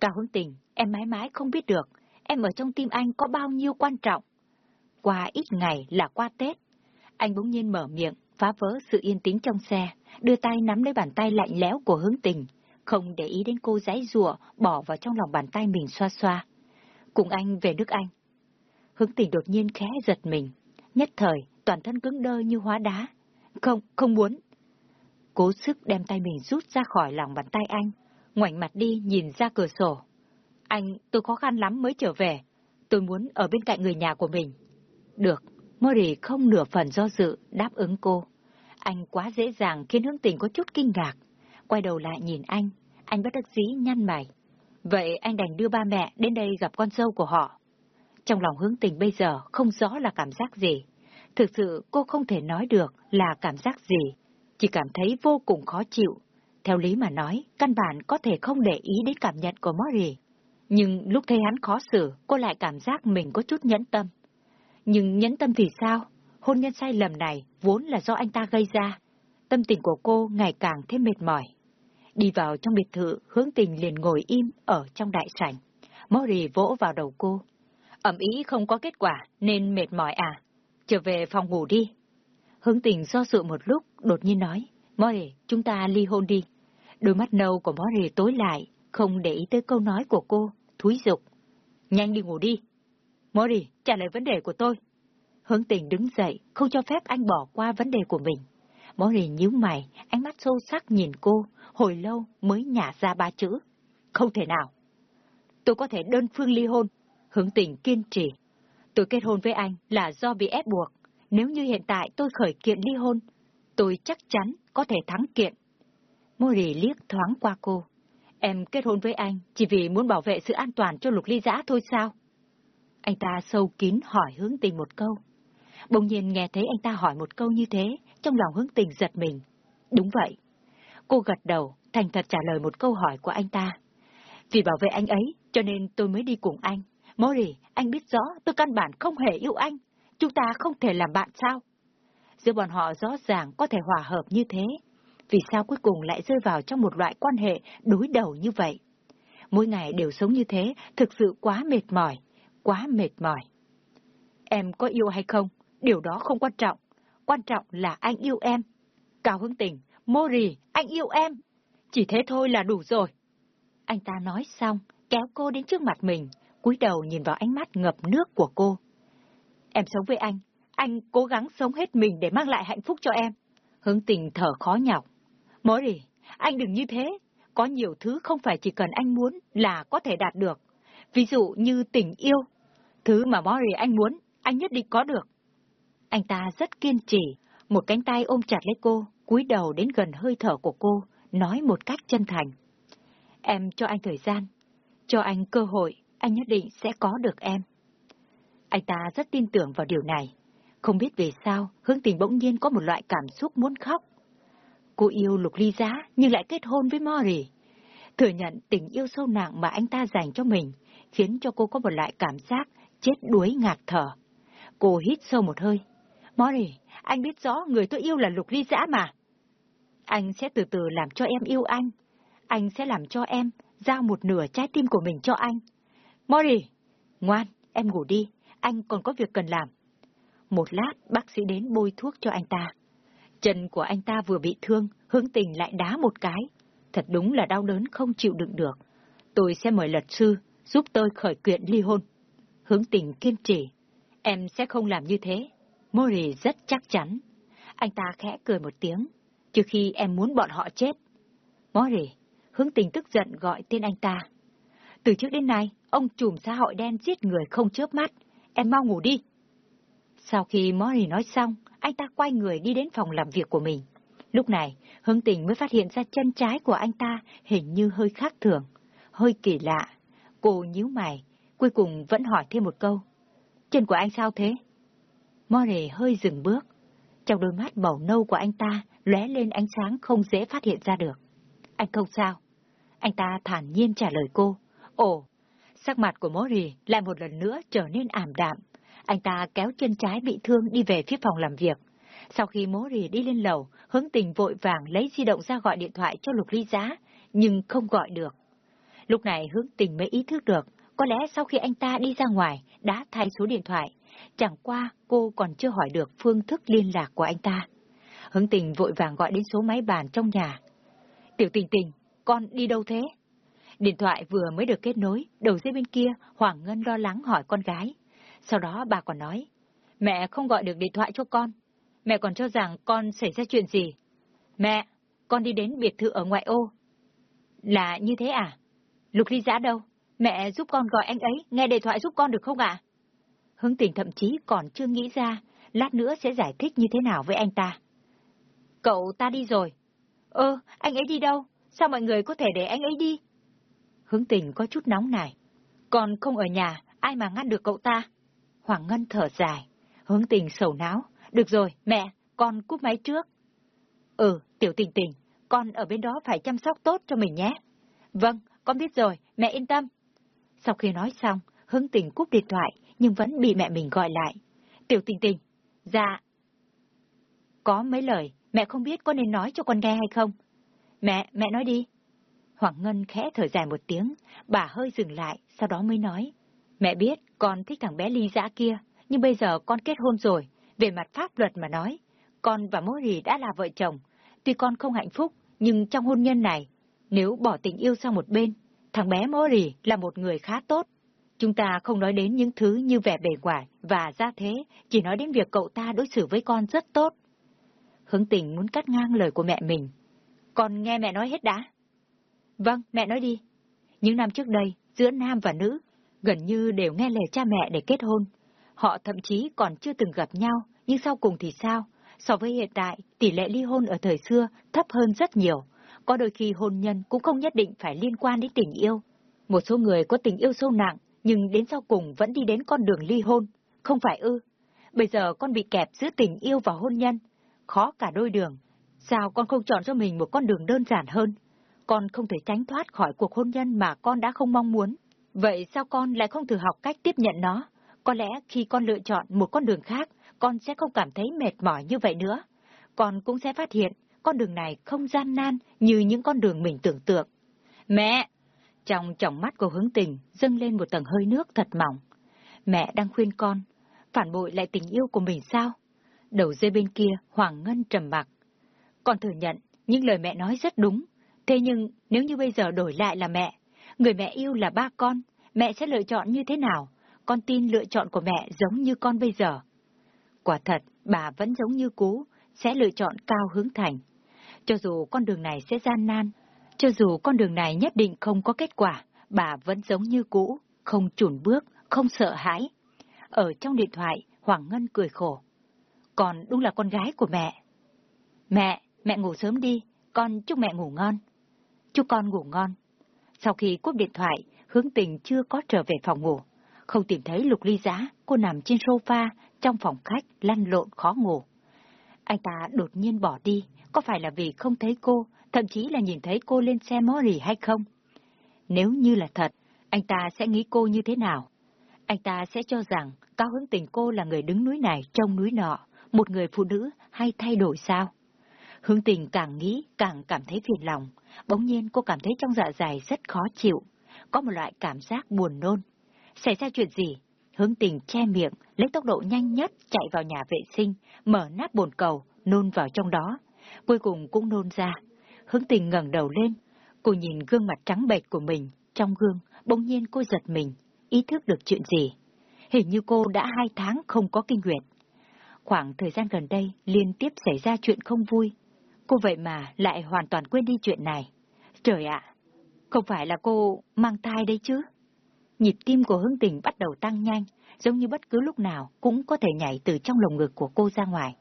Cao Hướng Tình, em mãi mãi không biết được, em ở trong tim anh có bao nhiêu quan trọng. Qua ít ngày là qua Tết, anh bỗng nhiên mở miệng, phá vỡ sự yên tĩnh trong xe, đưa tay nắm lấy bàn tay lạnh lẽo của hướng tình, không để ý đến cô giấy rùa bỏ vào trong lòng bàn tay mình xoa xoa. Cùng anh về nước Anh. Hướng tình đột nhiên khẽ giật mình. Nhất thời, toàn thân cứng đơ như hóa đá. Không, không muốn. Cố sức đem tay mình rút ra khỏi lòng bàn tay anh, ngoảnh mặt đi nhìn ra cửa sổ. Anh, tôi khó khăn lắm mới trở về. Tôi muốn ở bên cạnh người nhà của mình. Được, Mori không nửa phần do dự, đáp ứng cô. Anh quá dễ dàng khiến hướng tình có chút kinh ngạc. Quay đầu lại nhìn anh, anh bất đắc dĩ nhăn mày. Vậy anh đành đưa ba mẹ đến đây gặp con dâu của họ. Trong lòng hướng tình bây giờ không rõ là cảm giác gì. Thực sự cô không thể nói được là cảm giác gì, chỉ cảm thấy vô cùng khó chịu. Theo lý mà nói, căn bản có thể không để ý đến cảm nhận của Mori. Nhưng lúc thấy hắn khó xử, cô lại cảm giác mình có chút nhẫn tâm. Nhưng nhẫn tâm thì sao? Hôn nhân sai lầm này vốn là do anh ta gây ra. Tâm tình của cô ngày càng thêm mệt mỏi. Đi vào trong biệt thự, hướng tình liền ngồi im ở trong đại sảnh. Mori vỗ vào đầu cô. Ẩm ý không có kết quả nên mệt mỏi à? Trở về phòng ngủ đi. Hướng tình do dự một lúc, đột nhiên nói. Mori, chúng ta ly hôn đi. Đôi mắt nâu của Mori tối lại, không để ý tới câu nói của cô, thúi dục. Nhanh đi ngủ đi. Mori, trả lời vấn đề của tôi. Hướng tình đứng dậy, không cho phép anh bỏ qua vấn đề của mình. Mori nhíu mày, ánh mắt sâu sắc nhìn cô, hồi lâu mới nhả ra ba chữ. Không thể nào. Tôi có thể đơn phương ly hôn. Hướng tình kiên trì. Tôi kết hôn với anh là do bị ép buộc. Nếu như hiện tại tôi khởi kiện ly hôn, tôi chắc chắn có thể thắng kiện. Mori liếc thoáng qua cô. Em kết hôn với anh chỉ vì muốn bảo vệ sự an toàn cho lục ly giã thôi sao? Anh ta sâu kín hỏi hướng tình một câu. Bỗng nhiên nghe thấy anh ta hỏi một câu như thế, trong lòng hướng tình giật mình. Đúng vậy. Cô gật đầu, thành thật trả lời một câu hỏi của anh ta. Vì bảo vệ anh ấy, cho nên tôi mới đi cùng anh. Mori, anh biết rõ tôi căn bản không hề yêu anh. Chúng ta không thể làm bạn sao? Giữa bọn họ rõ ràng có thể hòa hợp như thế. Vì sao cuối cùng lại rơi vào trong một loại quan hệ đối đầu như vậy? Mỗi ngày đều sống như thế, thực sự quá mệt mỏi, quá mệt mỏi. Em có yêu hay không? Điều đó không quan trọng. Quan trọng là anh yêu em. Cao hứng tình, Mori, anh yêu em. Chỉ thế thôi là đủ rồi. Anh ta nói xong, kéo cô đến trước mặt mình, cúi đầu nhìn vào ánh mắt ngập nước của cô. Em sống với anh, anh cố gắng sống hết mình để mang lại hạnh phúc cho em. Hướng tình thở khó nhọc. Mori, anh đừng như thế. Có nhiều thứ không phải chỉ cần anh muốn là có thể đạt được. Ví dụ như tình yêu. Thứ mà Mori anh muốn, anh nhất định có được. Anh ta rất kiên trì, một cánh tay ôm chặt lấy cô, cúi đầu đến gần hơi thở của cô, nói một cách chân thành. Em cho anh thời gian, cho anh cơ hội, anh nhất định sẽ có được em. Anh ta rất tin tưởng vào điều này. Không biết vì sao, hướng tình bỗng nhiên có một loại cảm xúc muốn khóc. Cô yêu lục ly giá nhưng lại kết hôn với Mori. Thừa nhận tình yêu sâu nặng mà anh ta dành cho mình, khiến cho cô có một loại cảm giác chết đuối ngạt thở. Cô hít sâu một hơi. Mori, anh biết rõ người tôi yêu là lục ly Giá mà. Anh sẽ từ từ làm cho em yêu anh. Anh sẽ làm cho em giao một nửa trái tim của mình cho anh. Mori, ngoan, em ngủ đi, anh còn có việc cần làm. Một lát, bác sĩ đến bôi thuốc cho anh ta. Chân của anh ta vừa bị thương, hướng tình lại đá một cái. Thật đúng là đau đớn không chịu đựng được. Tôi sẽ mời luật sư, giúp tôi khởi kiện ly hôn. Hướng tình kiên trì. Em sẽ không làm như thế. Mori rất chắc chắn. Anh ta khẽ cười một tiếng. Trừ khi em muốn bọn họ chết. Mori, hướng tình tức giận gọi tên anh ta. Từ trước đến nay, ông trùm xã hội đen giết người không chớp mắt. Em mau ngủ đi. Sau khi Mori nói xong, anh ta quay người đi đến phòng làm việc của mình. Lúc này, hướng tình mới phát hiện ra chân trái của anh ta hình như hơi khác thường, hơi kỳ lạ. Cô nhíu mày, cuối cùng vẫn hỏi thêm một câu. Chân của anh sao thế? Mori hơi dừng bước. Trong đôi mắt màu nâu của anh ta lóe lên ánh sáng không dễ phát hiện ra được. Anh không sao. Anh ta thản nhiên trả lời cô. Ồ, sắc mặt của Mori lại một lần nữa trở nên ảm đạm. Anh ta kéo chân trái bị thương đi về phía phòng làm việc. Sau khi Mori đi lên lầu, hướng tình vội vàng lấy di động ra gọi điện thoại cho Lục Ly Giá, nhưng không gọi được. Lúc này hướng tình mới ý thức được, có lẽ sau khi anh ta đi ra ngoài, đã thay số điện thoại. Chẳng qua cô còn chưa hỏi được phương thức liên lạc của anh ta. Hướng tình vội vàng gọi đến số máy bàn trong nhà. Tiểu tình tình, con đi đâu thế? Điện thoại vừa mới được kết nối, đầu dây bên kia, Hoàng Ngân lo lắng hỏi con gái. Sau đó bà còn nói, mẹ không gọi được điện thoại cho con. Mẹ còn cho rằng con xảy ra chuyện gì. Mẹ, con đi đến biệt thự ở ngoại ô. Là như thế à? Lục ly giã đâu? Mẹ giúp con gọi anh ấy, nghe điện thoại giúp con được không ạ? Hướng tình thậm chí còn chưa nghĩ ra, lát nữa sẽ giải thích như thế nào với anh ta. Cậu ta đi rồi. Ơ, anh ấy đi đâu? Sao mọi người có thể để anh ấy đi? Hướng tình có chút nóng này. Còn không ở nhà, ai mà ngăn được cậu ta? Hoàng Ngân thở dài. Hướng tình sầu não. Được rồi, mẹ, con cúp máy trước. Ừ, tiểu tình tình, con ở bên đó phải chăm sóc tốt cho mình nhé. Vâng, con biết rồi, mẹ yên tâm. Sau khi nói xong, hướng tình cúp điện thoại, nhưng vẫn bị mẹ mình gọi lại. Tiểu tình tình, dạ. Có mấy lời, mẹ không biết có nên nói cho con nghe hay không? Mẹ, mẹ nói đi. Hoàng Ngân khẽ thở dài một tiếng, bà hơi dừng lại, sau đó mới nói. Mẹ biết con thích thằng bé ly dã kia, nhưng bây giờ con kết hôn rồi, về mặt pháp luật mà nói, con và Mori đã là vợ chồng. Tuy con không hạnh phúc, nhưng trong hôn nhân này, nếu bỏ tình yêu sang một bên, thằng bé Mori là một người khá tốt. Chúng ta không nói đến những thứ như vẻ bề ngoài và gia thế, chỉ nói đến việc cậu ta đối xử với con rất tốt. Hướng tình muốn cắt ngang lời của mẹ mình. Con nghe mẹ nói hết đã. Vâng, mẹ nói đi. Những năm trước đây, giữa nam và nữ, gần như đều nghe lời cha mẹ để kết hôn. Họ thậm chí còn chưa từng gặp nhau, nhưng sau cùng thì sao? So với hiện tại, tỷ lệ ly hôn ở thời xưa thấp hơn rất nhiều. Có đôi khi hôn nhân cũng không nhất định phải liên quan đến tình yêu. Một số người có tình yêu sâu nặng, nhưng đến sau cùng vẫn đi đến con đường ly hôn. Không phải ư? Bây giờ con bị kẹp giữa tình yêu và hôn nhân. Khó cả đôi đường. Sao con không chọn cho mình một con đường đơn giản hơn? Con không thể tránh thoát khỏi cuộc hôn nhân mà con đã không mong muốn. Vậy sao con lại không thử học cách tiếp nhận nó? Có lẽ khi con lựa chọn một con đường khác, con sẽ không cảm thấy mệt mỏi như vậy nữa. Con cũng sẽ phát hiện con đường này không gian nan như những con đường mình tưởng tượng. Mẹ! Trong tròng mắt của hướng tình dâng lên một tầng hơi nước thật mỏng. Mẹ đang khuyên con, phản bội lại tình yêu của mình sao? Đầu dây bên kia, Hoàng Ngân trầm mặc. Con thừa nhận, những lời mẹ nói rất đúng. Thế nhưng, nếu như bây giờ đổi lại là mẹ, người mẹ yêu là ba con, mẹ sẽ lựa chọn như thế nào? Con tin lựa chọn của mẹ giống như con bây giờ. Quả thật, bà vẫn giống như cũ, sẽ lựa chọn cao hướng thành. Cho dù con đường này sẽ gian nan, cho dù con đường này nhất định không có kết quả, bà vẫn giống như cũ, không chùn bước, không sợ hãi. Ở trong điện thoại, Hoàng Ngân cười khổ. Con đúng là con gái của mẹ. Mẹ, mẹ ngủ sớm đi, con chúc mẹ ngủ ngon. Chúc con ngủ ngon. Sau khi cúp điện thoại, hướng tình chưa có trở về phòng ngủ. Không tìm thấy lục ly giá, cô nằm trên sofa, trong phòng khách, lăn lộn khó ngủ. Anh ta đột nhiên bỏ đi, có phải là vì không thấy cô, thậm chí là nhìn thấy cô lên xe Mori hay không? Nếu như là thật, anh ta sẽ nghĩ cô như thế nào? Anh ta sẽ cho rằng Cao hướng Tình cô là người đứng núi này trông núi nọ, một người phụ nữ hay thay đổi sao? Hướng tình càng nghĩ càng cảm thấy phiền lòng, bỗng nhiên cô cảm thấy trong dạ dày rất khó chịu, có một loại cảm giác buồn nôn. Xảy ra chuyện gì? Hướng tình che miệng, lấy tốc độ nhanh nhất chạy vào nhà vệ sinh, mở nắp bồn cầu, nôn vào trong đó. Cuối cùng cũng nôn ra. Hướng tình ngẩng đầu lên, cô nhìn gương mặt trắng bệch của mình. Trong gương, bỗng nhiên cô giật mình, ý thức được chuyện gì. Hình như cô đã hai tháng không có kinh nguyệt. Khoảng thời gian gần đây liên tiếp xảy ra chuyện không vui. Cô vậy mà lại hoàn toàn quên đi chuyện này. Trời ạ, không phải là cô mang thai đấy chứ? Nhịp tim của hướng tình bắt đầu tăng nhanh, giống như bất cứ lúc nào cũng có thể nhảy từ trong lồng ngực của cô ra ngoài.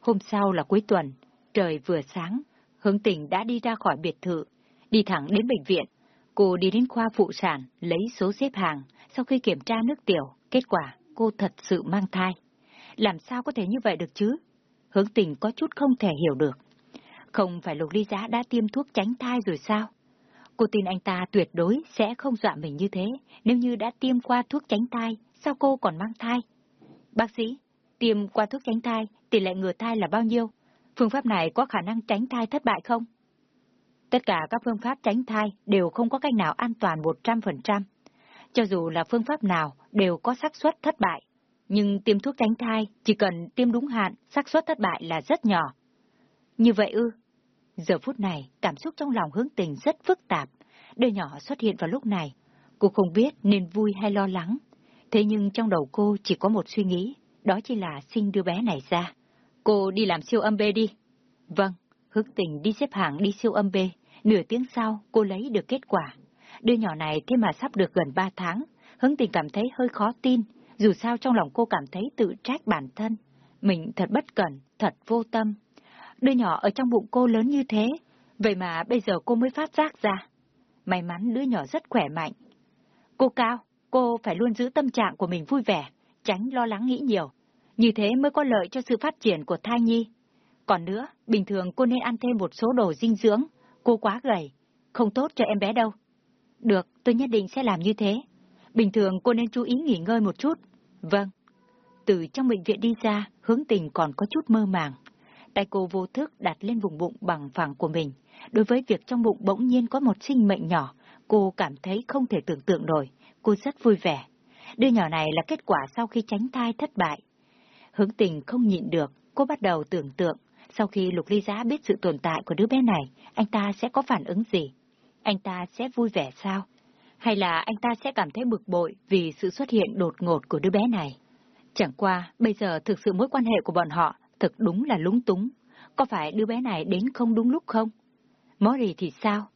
Hôm sau là cuối tuần, trời vừa sáng, hướng tình đã đi ra khỏi biệt thự, đi thẳng đến bệnh viện. Cô đi đến khoa phụ sản, lấy số xếp hàng, sau khi kiểm tra nước tiểu, kết quả cô thật sự mang thai. Làm sao có thể như vậy được chứ? Hướng tình có chút không thể hiểu được. Không phải Lục Ly Giá đã tiêm thuốc tránh thai rồi sao? Cô tin anh ta tuyệt đối sẽ không dọa mình như thế, nếu như đã tiêm qua thuốc tránh thai, sao cô còn mang thai? Bác sĩ, tiêm qua thuốc tránh thai, tỷ lệ ngừa thai là bao nhiêu? Phương pháp này có khả năng tránh thai thất bại không? Tất cả các phương pháp tránh thai đều không có cách nào an toàn 100%. Cho dù là phương pháp nào đều có xác suất thất bại, nhưng tiêm thuốc tránh thai chỉ cần tiêm đúng hạn, xác suất thất bại là rất nhỏ. Như vậy ư? Giờ phút này, cảm xúc trong lòng hướng tình rất phức tạp. Đứa nhỏ xuất hiện vào lúc này. Cô không biết nên vui hay lo lắng. Thế nhưng trong đầu cô chỉ có một suy nghĩ, đó chỉ là sinh đứa bé này ra. Cô đi làm siêu âm B đi. Vâng, hướng tình đi xếp hàng đi siêu âm B. Nửa tiếng sau, cô lấy được kết quả. Đứa nhỏ này thế mà sắp được gần ba tháng. Hướng tình cảm thấy hơi khó tin, dù sao trong lòng cô cảm thấy tự trách bản thân. Mình thật bất cẩn, thật vô tâm. Đứa nhỏ ở trong bụng cô lớn như thế, vậy mà bây giờ cô mới phát giác ra. May mắn đứa nhỏ rất khỏe mạnh. Cô Cao, cô phải luôn giữ tâm trạng của mình vui vẻ, tránh lo lắng nghĩ nhiều. Như thế mới có lợi cho sự phát triển của thai nhi. Còn nữa, bình thường cô nên ăn thêm một số đồ dinh dưỡng. Cô quá gầy, không tốt cho em bé đâu. Được, tôi nhất định sẽ làm như thế. Bình thường cô nên chú ý nghỉ ngơi một chút. Vâng. Từ trong bệnh viện đi ra, hướng tình còn có chút mơ màng. Tay cô vô thức đặt lên vùng bụng bằng phẳng của mình. Đối với việc trong bụng bỗng nhiên có một sinh mệnh nhỏ, cô cảm thấy không thể tưởng tượng nổi. Cô rất vui vẻ. Đứa nhỏ này là kết quả sau khi tránh thai thất bại. Hướng tình không nhịn được, cô bắt đầu tưởng tượng, sau khi Lục Ly Giá biết sự tồn tại của đứa bé này, anh ta sẽ có phản ứng gì? Anh ta sẽ vui vẻ sao? Hay là anh ta sẽ cảm thấy bực bội vì sự xuất hiện đột ngột của đứa bé này? Chẳng qua, bây giờ thực sự mối quan hệ của bọn họ thực đúng là lúng túng. Có phải đứa bé này đến không đúng lúc không? Mori thì sao?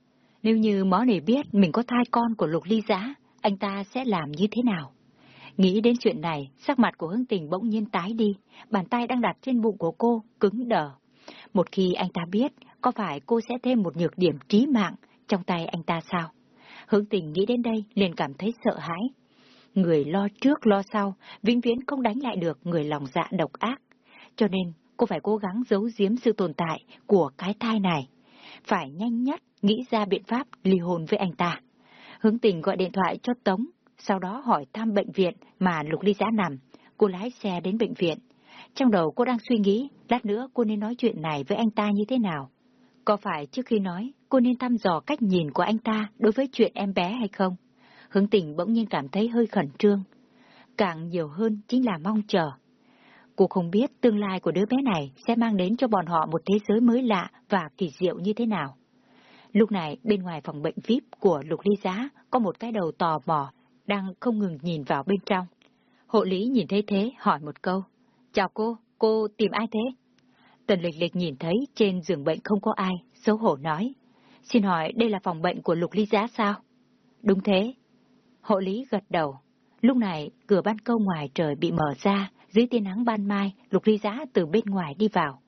Nếu như Mori biết mình có thai con của Lục Ly Giá, anh ta sẽ làm như thế nào? Nghĩ đến chuyện này, sắc mặt của Hương Tình bỗng nhiên tái đi, bàn tay đang đặt trên bụng của cô cứng đờ. Một khi anh ta biết, có phải cô sẽ thêm một nhược điểm trí mạng trong tay anh ta sao? Hướng tình nghĩ đến đây liền cảm thấy sợ hãi. Người lo trước lo sau, vĩnh viễn không đánh lại được người lòng dạ độc ác. Cho nên, cô phải cố gắng giấu giếm sự tồn tại của cái thai này. Phải nhanh nhất nghĩ ra biện pháp ly hôn với anh ta. Hướng tình gọi điện thoại cho Tống, sau đó hỏi thăm bệnh viện mà Lục Ly Giã nằm. Cô lái xe đến bệnh viện. Trong đầu cô đang suy nghĩ, lát nữa cô nên nói chuyện này với anh ta như thế nào. Có phải trước khi nói, cô nên thăm dò cách nhìn của anh ta đối với chuyện em bé hay không? Hướng tình bỗng nhiên cảm thấy hơi khẩn trương. Càng nhiều hơn chính là mong chờ. Cô không biết tương lai của đứa bé này sẽ mang đến cho bọn họ một thế giới mới lạ và kỳ diệu như thế nào. Lúc này, bên ngoài phòng bệnh VIP của Lục Ly Giá có một cái đầu tò mò, đang không ngừng nhìn vào bên trong. Hộ lý nhìn thấy thế, hỏi một câu. Chào cô, cô tìm ai thế? Tần lịch lịch nhìn thấy trên giường bệnh không có ai, xấu hổ nói. Xin hỏi đây là phòng bệnh của Lục Ly Giá sao? Đúng thế. Hộ lý gật đầu. Lúc này, cửa ban công ngoài trời bị mở ra, dưới tia nắng ban mai, Lục Ly Giá từ bên ngoài đi vào.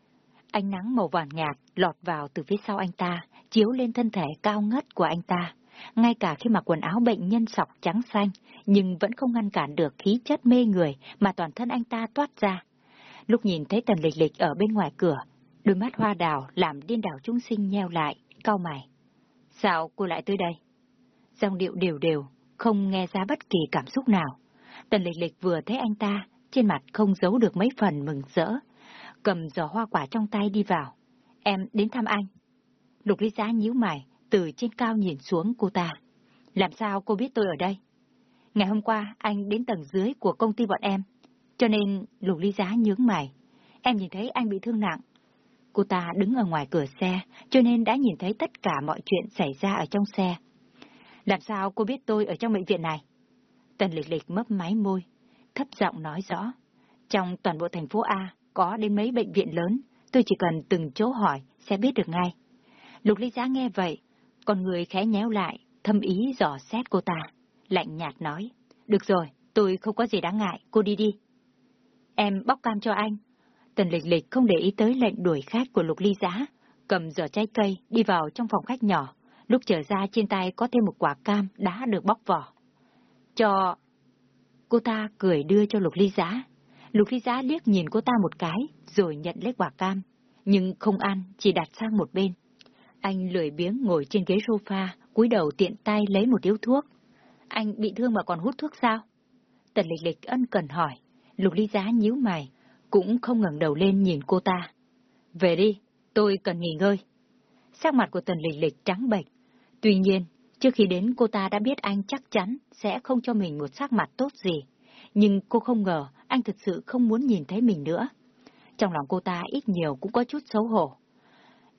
Ánh nắng màu vàng nhạt lọt vào từ phía sau anh ta, chiếu lên thân thể cao ngất của anh ta. Ngay cả khi mặc quần áo bệnh nhân sọc trắng xanh, nhưng vẫn không ngăn cản được khí chất mê người mà toàn thân anh ta toát ra. Lúc nhìn thấy tần lịch lịch ở bên ngoài cửa, đôi mắt hoa đào làm điên đảo chúng sinh nheo lại, cau mày. Sao cô lại tới đây? Dòng điệu đều đều, không nghe ra bất kỳ cảm xúc nào. Tần lịch lịch vừa thấy anh ta, trên mặt không giấu được mấy phần mừng rỡ, cầm giỏ hoa quả trong tay đi vào. Em đến thăm anh. Lục Lý Giá nhíu mày, từ trên cao nhìn xuống cô ta. Làm sao cô biết tôi ở đây? Ngày hôm qua, anh đến tầng dưới của công ty bọn em, cho nên Lục Lý Giá nhướng mày. Em nhìn thấy anh bị thương nặng. Cô ta đứng ở ngoài cửa xe, cho nên đã nhìn thấy tất cả mọi chuyện xảy ra ở trong xe. Làm sao cô biết tôi ở trong bệnh viện này? Tần lịch lịch mấp máy môi, thấp giọng nói rõ. Trong toàn bộ thành phố A, có đến mấy bệnh viện lớn, tôi chỉ cần từng chỗ hỏi sẽ biết được ngay. Lục Ly Giá nghe vậy, con người khẽ nhéo lại, thâm ý dò xét cô ta, lạnh nhạt nói. Được rồi, tôi không có gì đáng ngại, cô đi đi. Em bóc cam cho anh. Tần lịch lịch không để ý tới lệnh đuổi khách của Lục Ly Giá, cầm giỏ trái cây đi vào trong phòng khách nhỏ, lúc trở ra trên tay có thêm một quả cam đã được bóc vỏ. Cho... Cô ta cười đưa cho Lục Ly Giá. Lục Ly Giá liếc nhìn cô ta một cái, rồi nhận lấy quả cam, nhưng không ăn, chỉ đặt sang một bên. Anh lười biếng ngồi trên ghế sofa, cúi đầu tiện tay lấy một điếu thuốc. Anh bị thương mà còn hút thuốc sao? Tần lịch lịch ân cần hỏi. Lục ly giá nhíu mày, cũng không ngẩng đầu lên nhìn cô ta. Về đi, tôi cần nghỉ ngơi. Sắc mặt của tần lịch lịch trắng bệch. Tuy nhiên, trước khi đến cô ta đã biết anh chắc chắn sẽ không cho mình một sắc mặt tốt gì. Nhưng cô không ngờ anh thực sự không muốn nhìn thấy mình nữa. Trong lòng cô ta ít nhiều cũng có chút xấu hổ.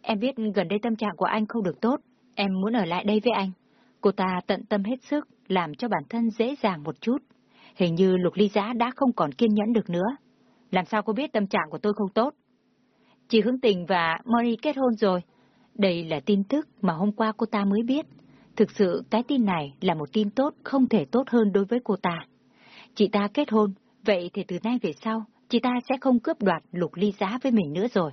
Em biết gần đây tâm trạng của anh không được tốt, em muốn ở lại đây với anh. Cô ta tận tâm hết sức, làm cho bản thân dễ dàng một chút. Hình như Lục Ly Giá đã không còn kiên nhẫn được nữa. Làm sao cô biết tâm trạng của tôi không tốt? Chị Hướng Tình và Molly kết hôn rồi. Đây là tin tức mà hôm qua cô ta mới biết. Thực sự cái tin này là một tin tốt không thể tốt hơn đối với cô ta. Chị ta kết hôn, vậy thì từ nay về sau, chị ta sẽ không cướp đoạt lục ly giá với mình nữa rồi.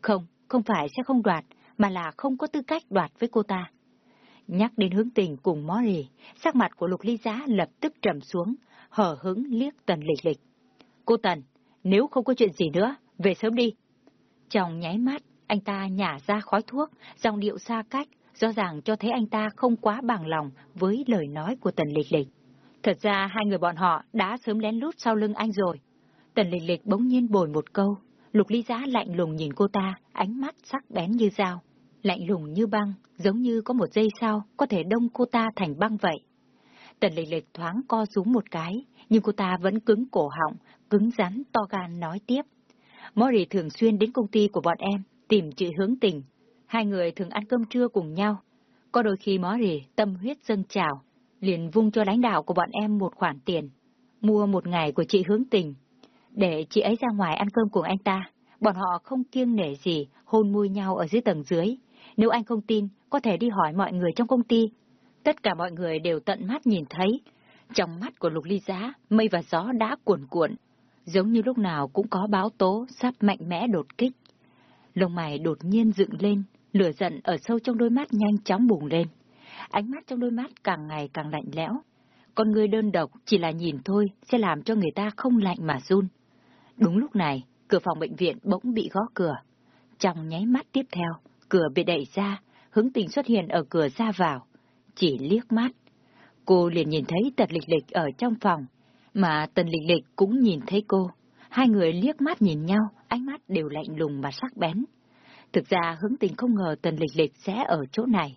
Không, không phải sẽ không đoạt, mà là không có tư cách đoạt với cô ta. Nhắc đến hướng tình cùng Mori, sắc mặt của lục ly giá lập tức trầm xuống, hở hứng liếc tần lịch lịch. Cô Tần, nếu không có chuyện gì nữa, về sớm đi. chồng nháy mắt, anh ta nhả ra khói thuốc, dòng điệu xa cách, rõ ràng cho thấy anh ta không quá bằng lòng với lời nói của tần lịch lịch. Thật ra hai người bọn họ đã sớm lén lút sau lưng anh rồi. Tần lịch lịch bỗng nhiên bồi một câu, lục ly giá lạnh lùng nhìn cô ta, ánh mắt sắc bén như dao. Lạnh lùng như băng, giống như có một giây sau có thể đông cô ta thành băng vậy. Tần lịch lịch thoáng co rúm một cái, nhưng cô ta vẫn cứng cổ họng, cứng rắn to gan nói tiếp. Mori thường xuyên đến công ty của bọn em, tìm chị hướng tình. Hai người thường ăn cơm trưa cùng nhau. Có đôi khi Mori tâm huyết dâng trào, liền vung cho lãnh đạo của bọn em một khoản tiền, mua một ngày của chị hướng tình, để chị ấy ra ngoài ăn cơm cùng anh ta. Bọn họ không kiêng nể gì, hôn môi nhau ở dưới tầng dưới. Nếu anh không tin, có thể đi hỏi mọi người trong công ty. Tất cả mọi người đều tận mắt nhìn thấy. Trong mắt của Lục Ly Giá, mây và gió đã cuộn cuộn, giống như lúc nào cũng có báo tố sắp mạnh mẽ đột kích. Lông mày đột nhiên dựng lên, lửa giận ở sâu trong đôi mắt nhanh chóng bùng lên. Ánh mắt trong đôi mắt càng ngày càng lạnh lẽo. Con người đơn độc chỉ là nhìn thôi sẽ làm cho người ta không lạnh mà run. Đúng lúc này, cửa phòng bệnh viện bỗng bị gõ cửa. Trong nháy mắt tiếp theo, cửa bị đẩy ra, hướng tình xuất hiện ở cửa ra vào. Chỉ liếc mắt. Cô liền nhìn thấy tật lịch lịch ở trong phòng, mà tần lịch lịch cũng nhìn thấy cô. Hai người liếc mắt nhìn nhau, ánh mắt đều lạnh lùng mà sắc bén. Thực ra hướng tình không ngờ tần lịch lịch sẽ ở chỗ này.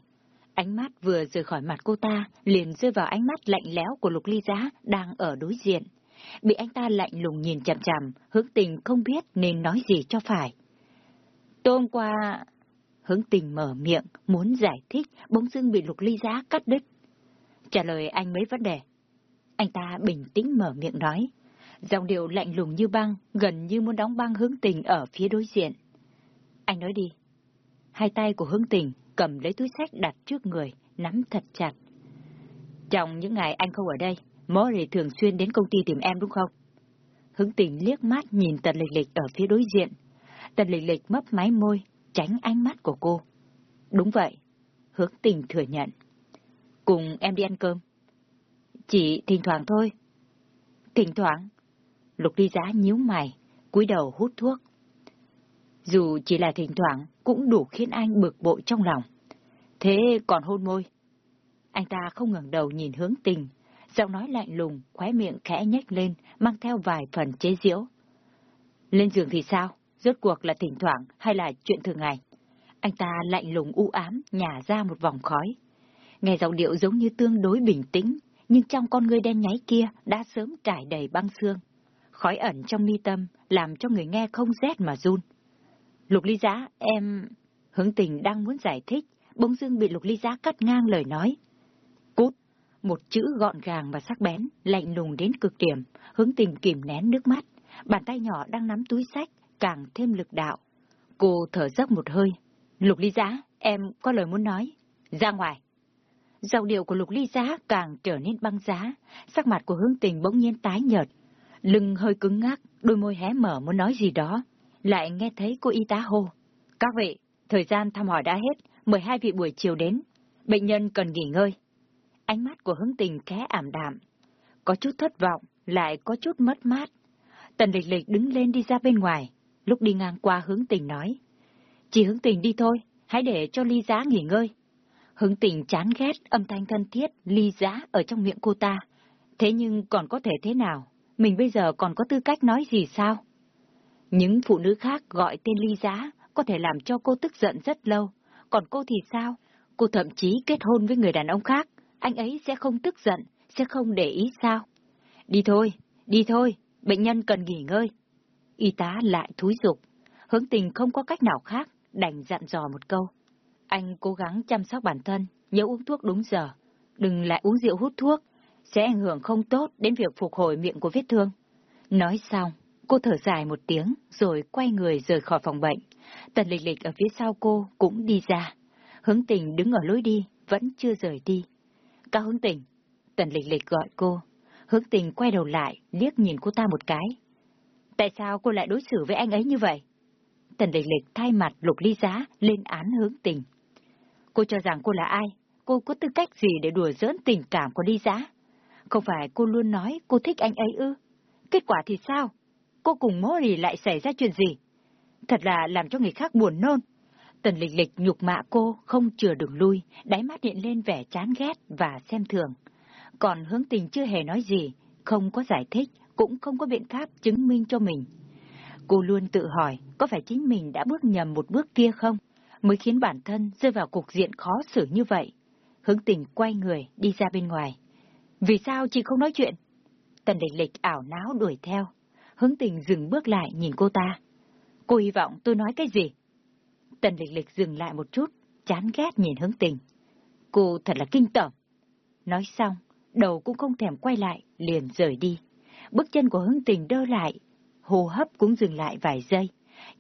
Ánh mắt vừa rời khỏi mặt cô ta, liền rơi vào ánh mắt lạnh lẽo của lục ly giá đang ở đối diện. Bị anh ta lạnh lùng nhìn chằm chằm, hướng tình không biết nên nói gì cho phải. Tối hôm qua... Hướng tình mở miệng, muốn giải thích, bỗng dưng bị lục ly giá cắt đứt. Trả lời anh mấy vấn đề. Anh ta bình tĩnh mở miệng nói. Giọng điệu lạnh lùng như băng, gần như muốn đóng băng hướng tình ở phía đối diện. Anh nói đi. Hai tay của hướng tình cầm lấy túi sách đặt trước người, nắm thật chặt. Trong những ngày anh không ở đây, Mori thường xuyên đến công ty tìm em đúng không? Hướng tình liếc mắt nhìn tần lịch lịch ở phía đối diện. Tần lịch lịch mấp máy môi, tránh ánh mắt của cô. Đúng vậy, hướng tình thừa nhận. Cùng em đi ăn cơm. Chỉ thỉnh thoảng thôi. Thỉnh thoảng? Lục đi giá nhíu mày, cúi đầu hút thuốc. Dù chỉ là thỉnh thoảng, cũng đủ khiến anh bực bội trong lòng. Thế còn hôn môi? Anh ta không ngẩng đầu nhìn hướng tình, giọng nói lạnh lùng, khóe miệng khẽ nhếch lên, mang theo vài phần chế giễu. Lên giường thì sao? Rốt cuộc là thỉnh thoảng hay là chuyện thường ngày? Anh ta lạnh lùng u ám, nhả ra một vòng khói. Nghe giọng điệu giống như tương đối bình tĩnh, nhưng trong con ngươi đen nháy kia đã sớm trải đầy băng xương. Khói ẩn trong mi tâm làm cho người nghe không rét mà run. Lục ly giá, em... Hướng tình đang muốn giải thích, bỗng dưng bị lục ly giá cắt ngang lời nói. Cút! Một chữ gọn gàng và sắc bén, lạnh lùng đến cực điểm, hướng tình kìm nén nước mắt. Bàn tay nhỏ đang nắm túi sách, càng thêm lực đạo. Cô thở dốc một hơi. Lục ly giá, em có lời muốn nói. Ra ngoài! Giọng điệu của lục ly giá càng trở nên băng giá, sắc mặt của hướng tình bỗng nhiên tái nhợt. Lưng hơi cứng ngắc, đôi môi hé mở muốn nói gì đó, lại nghe thấy cô y tá hô. Các vị, thời gian thăm hỏi đã hết, mời hai vị buổi chiều đến. Bệnh nhân cần nghỉ ngơi. Ánh mắt của hướng tình khẽ ảm đạm. Có chút thất vọng, lại có chút mất mát. Tần lịch lịch đứng lên đi ra bên ngoài, lúc đi ngang qua hướng tình nói. Chỉ hướng tình đi thôi, hãy để cho ly giá nghỉ ngơi. Hướng tình chán ghét âm thanh thân thiết, ly giá ở trong miệng cô ta. Thế nhưng còn có thể thế nào? Mình bây giờ còn có tư cách nói gì sao? Những phụ nữ khác gọi tên ly giá có thể làm cho cô tức giận rất lâu. Còn cô thì sao? Cô thậm chí kết hôn với người đàn ông khác. Anh ấy sẽ không tức giận, sẽ không để ý sao? Đi thôi, đi thôi, bệnh nhân cần nghỉ ngơi. Y tá lại thúi giục, Hướng tình không có cách nào khác, đành dặn dò một câu. Anh cố gắng chăm sóc bản thân, nhớ uống thuốc đúng giờ. Đừng lại uống rượu hút thuốc. sẽ ảnh hưởng không tốt đến việc phục hồi miệng của vết thương. Nói xong, cô thở dài một tiếng rồi quay người rời khỏi phòng bệnh. Tần lịch lịch ở phía sau cô cũng đi ra. Hướng tình đứng ở lối đi, vẫn chưa rời đi. Cao hướng tình. Tần lịch lịch gọi cô. Hướng tình quay đầu lại, liếc nhìn cô ta một cái. Tại sao cô lại đối xử với anh ấy như vậy? Tần lịch lịch thay mặt lục ly giá lên án hướng tình. Cô cho rằng cô là ai? Cô có tư cách gì để đùa giỡn tình cảm của ly giá? Không phải cô luôn nói cô thích anh ấy ư? Kết quả thì sao? Cô cùng Mori lại xảy ra chuyện gì? Thật là làm cho người khác buồn nôn. Tần lịch lịch nhục mạ cô không chừa đường lui, đáy mắt hiện lên vẻ chán ghét và xem thường. Còn hướng tình chưa hề nói gì, không có giải thích, cũng không có biện pháp chứng minh cho mình. Cô luôn tự hỏi có phải chính mình đã bước nhầm một bước kia không, mới khiến bản thân rơi vào cục diện khó xử như vậy. Hướng tình quay người đi ra bên ngoài. Vì sao chị không nói chuyện? Tần lịch lịch ảo não đuổi theo. Hướng tình dừng bước lại nhìn cô ta. Cô hy vọng tôi nói cái gì? Tần lịch lịch dừng lại một chút, chán ghét nhìn hướng tình. Cô thật là kinh tởm. Nói xong, đầu cũng không thèm quay lại, liền rời đi. Bước chân của hướng tình đơ lại, hô hấp cũng dừng lại vài giây.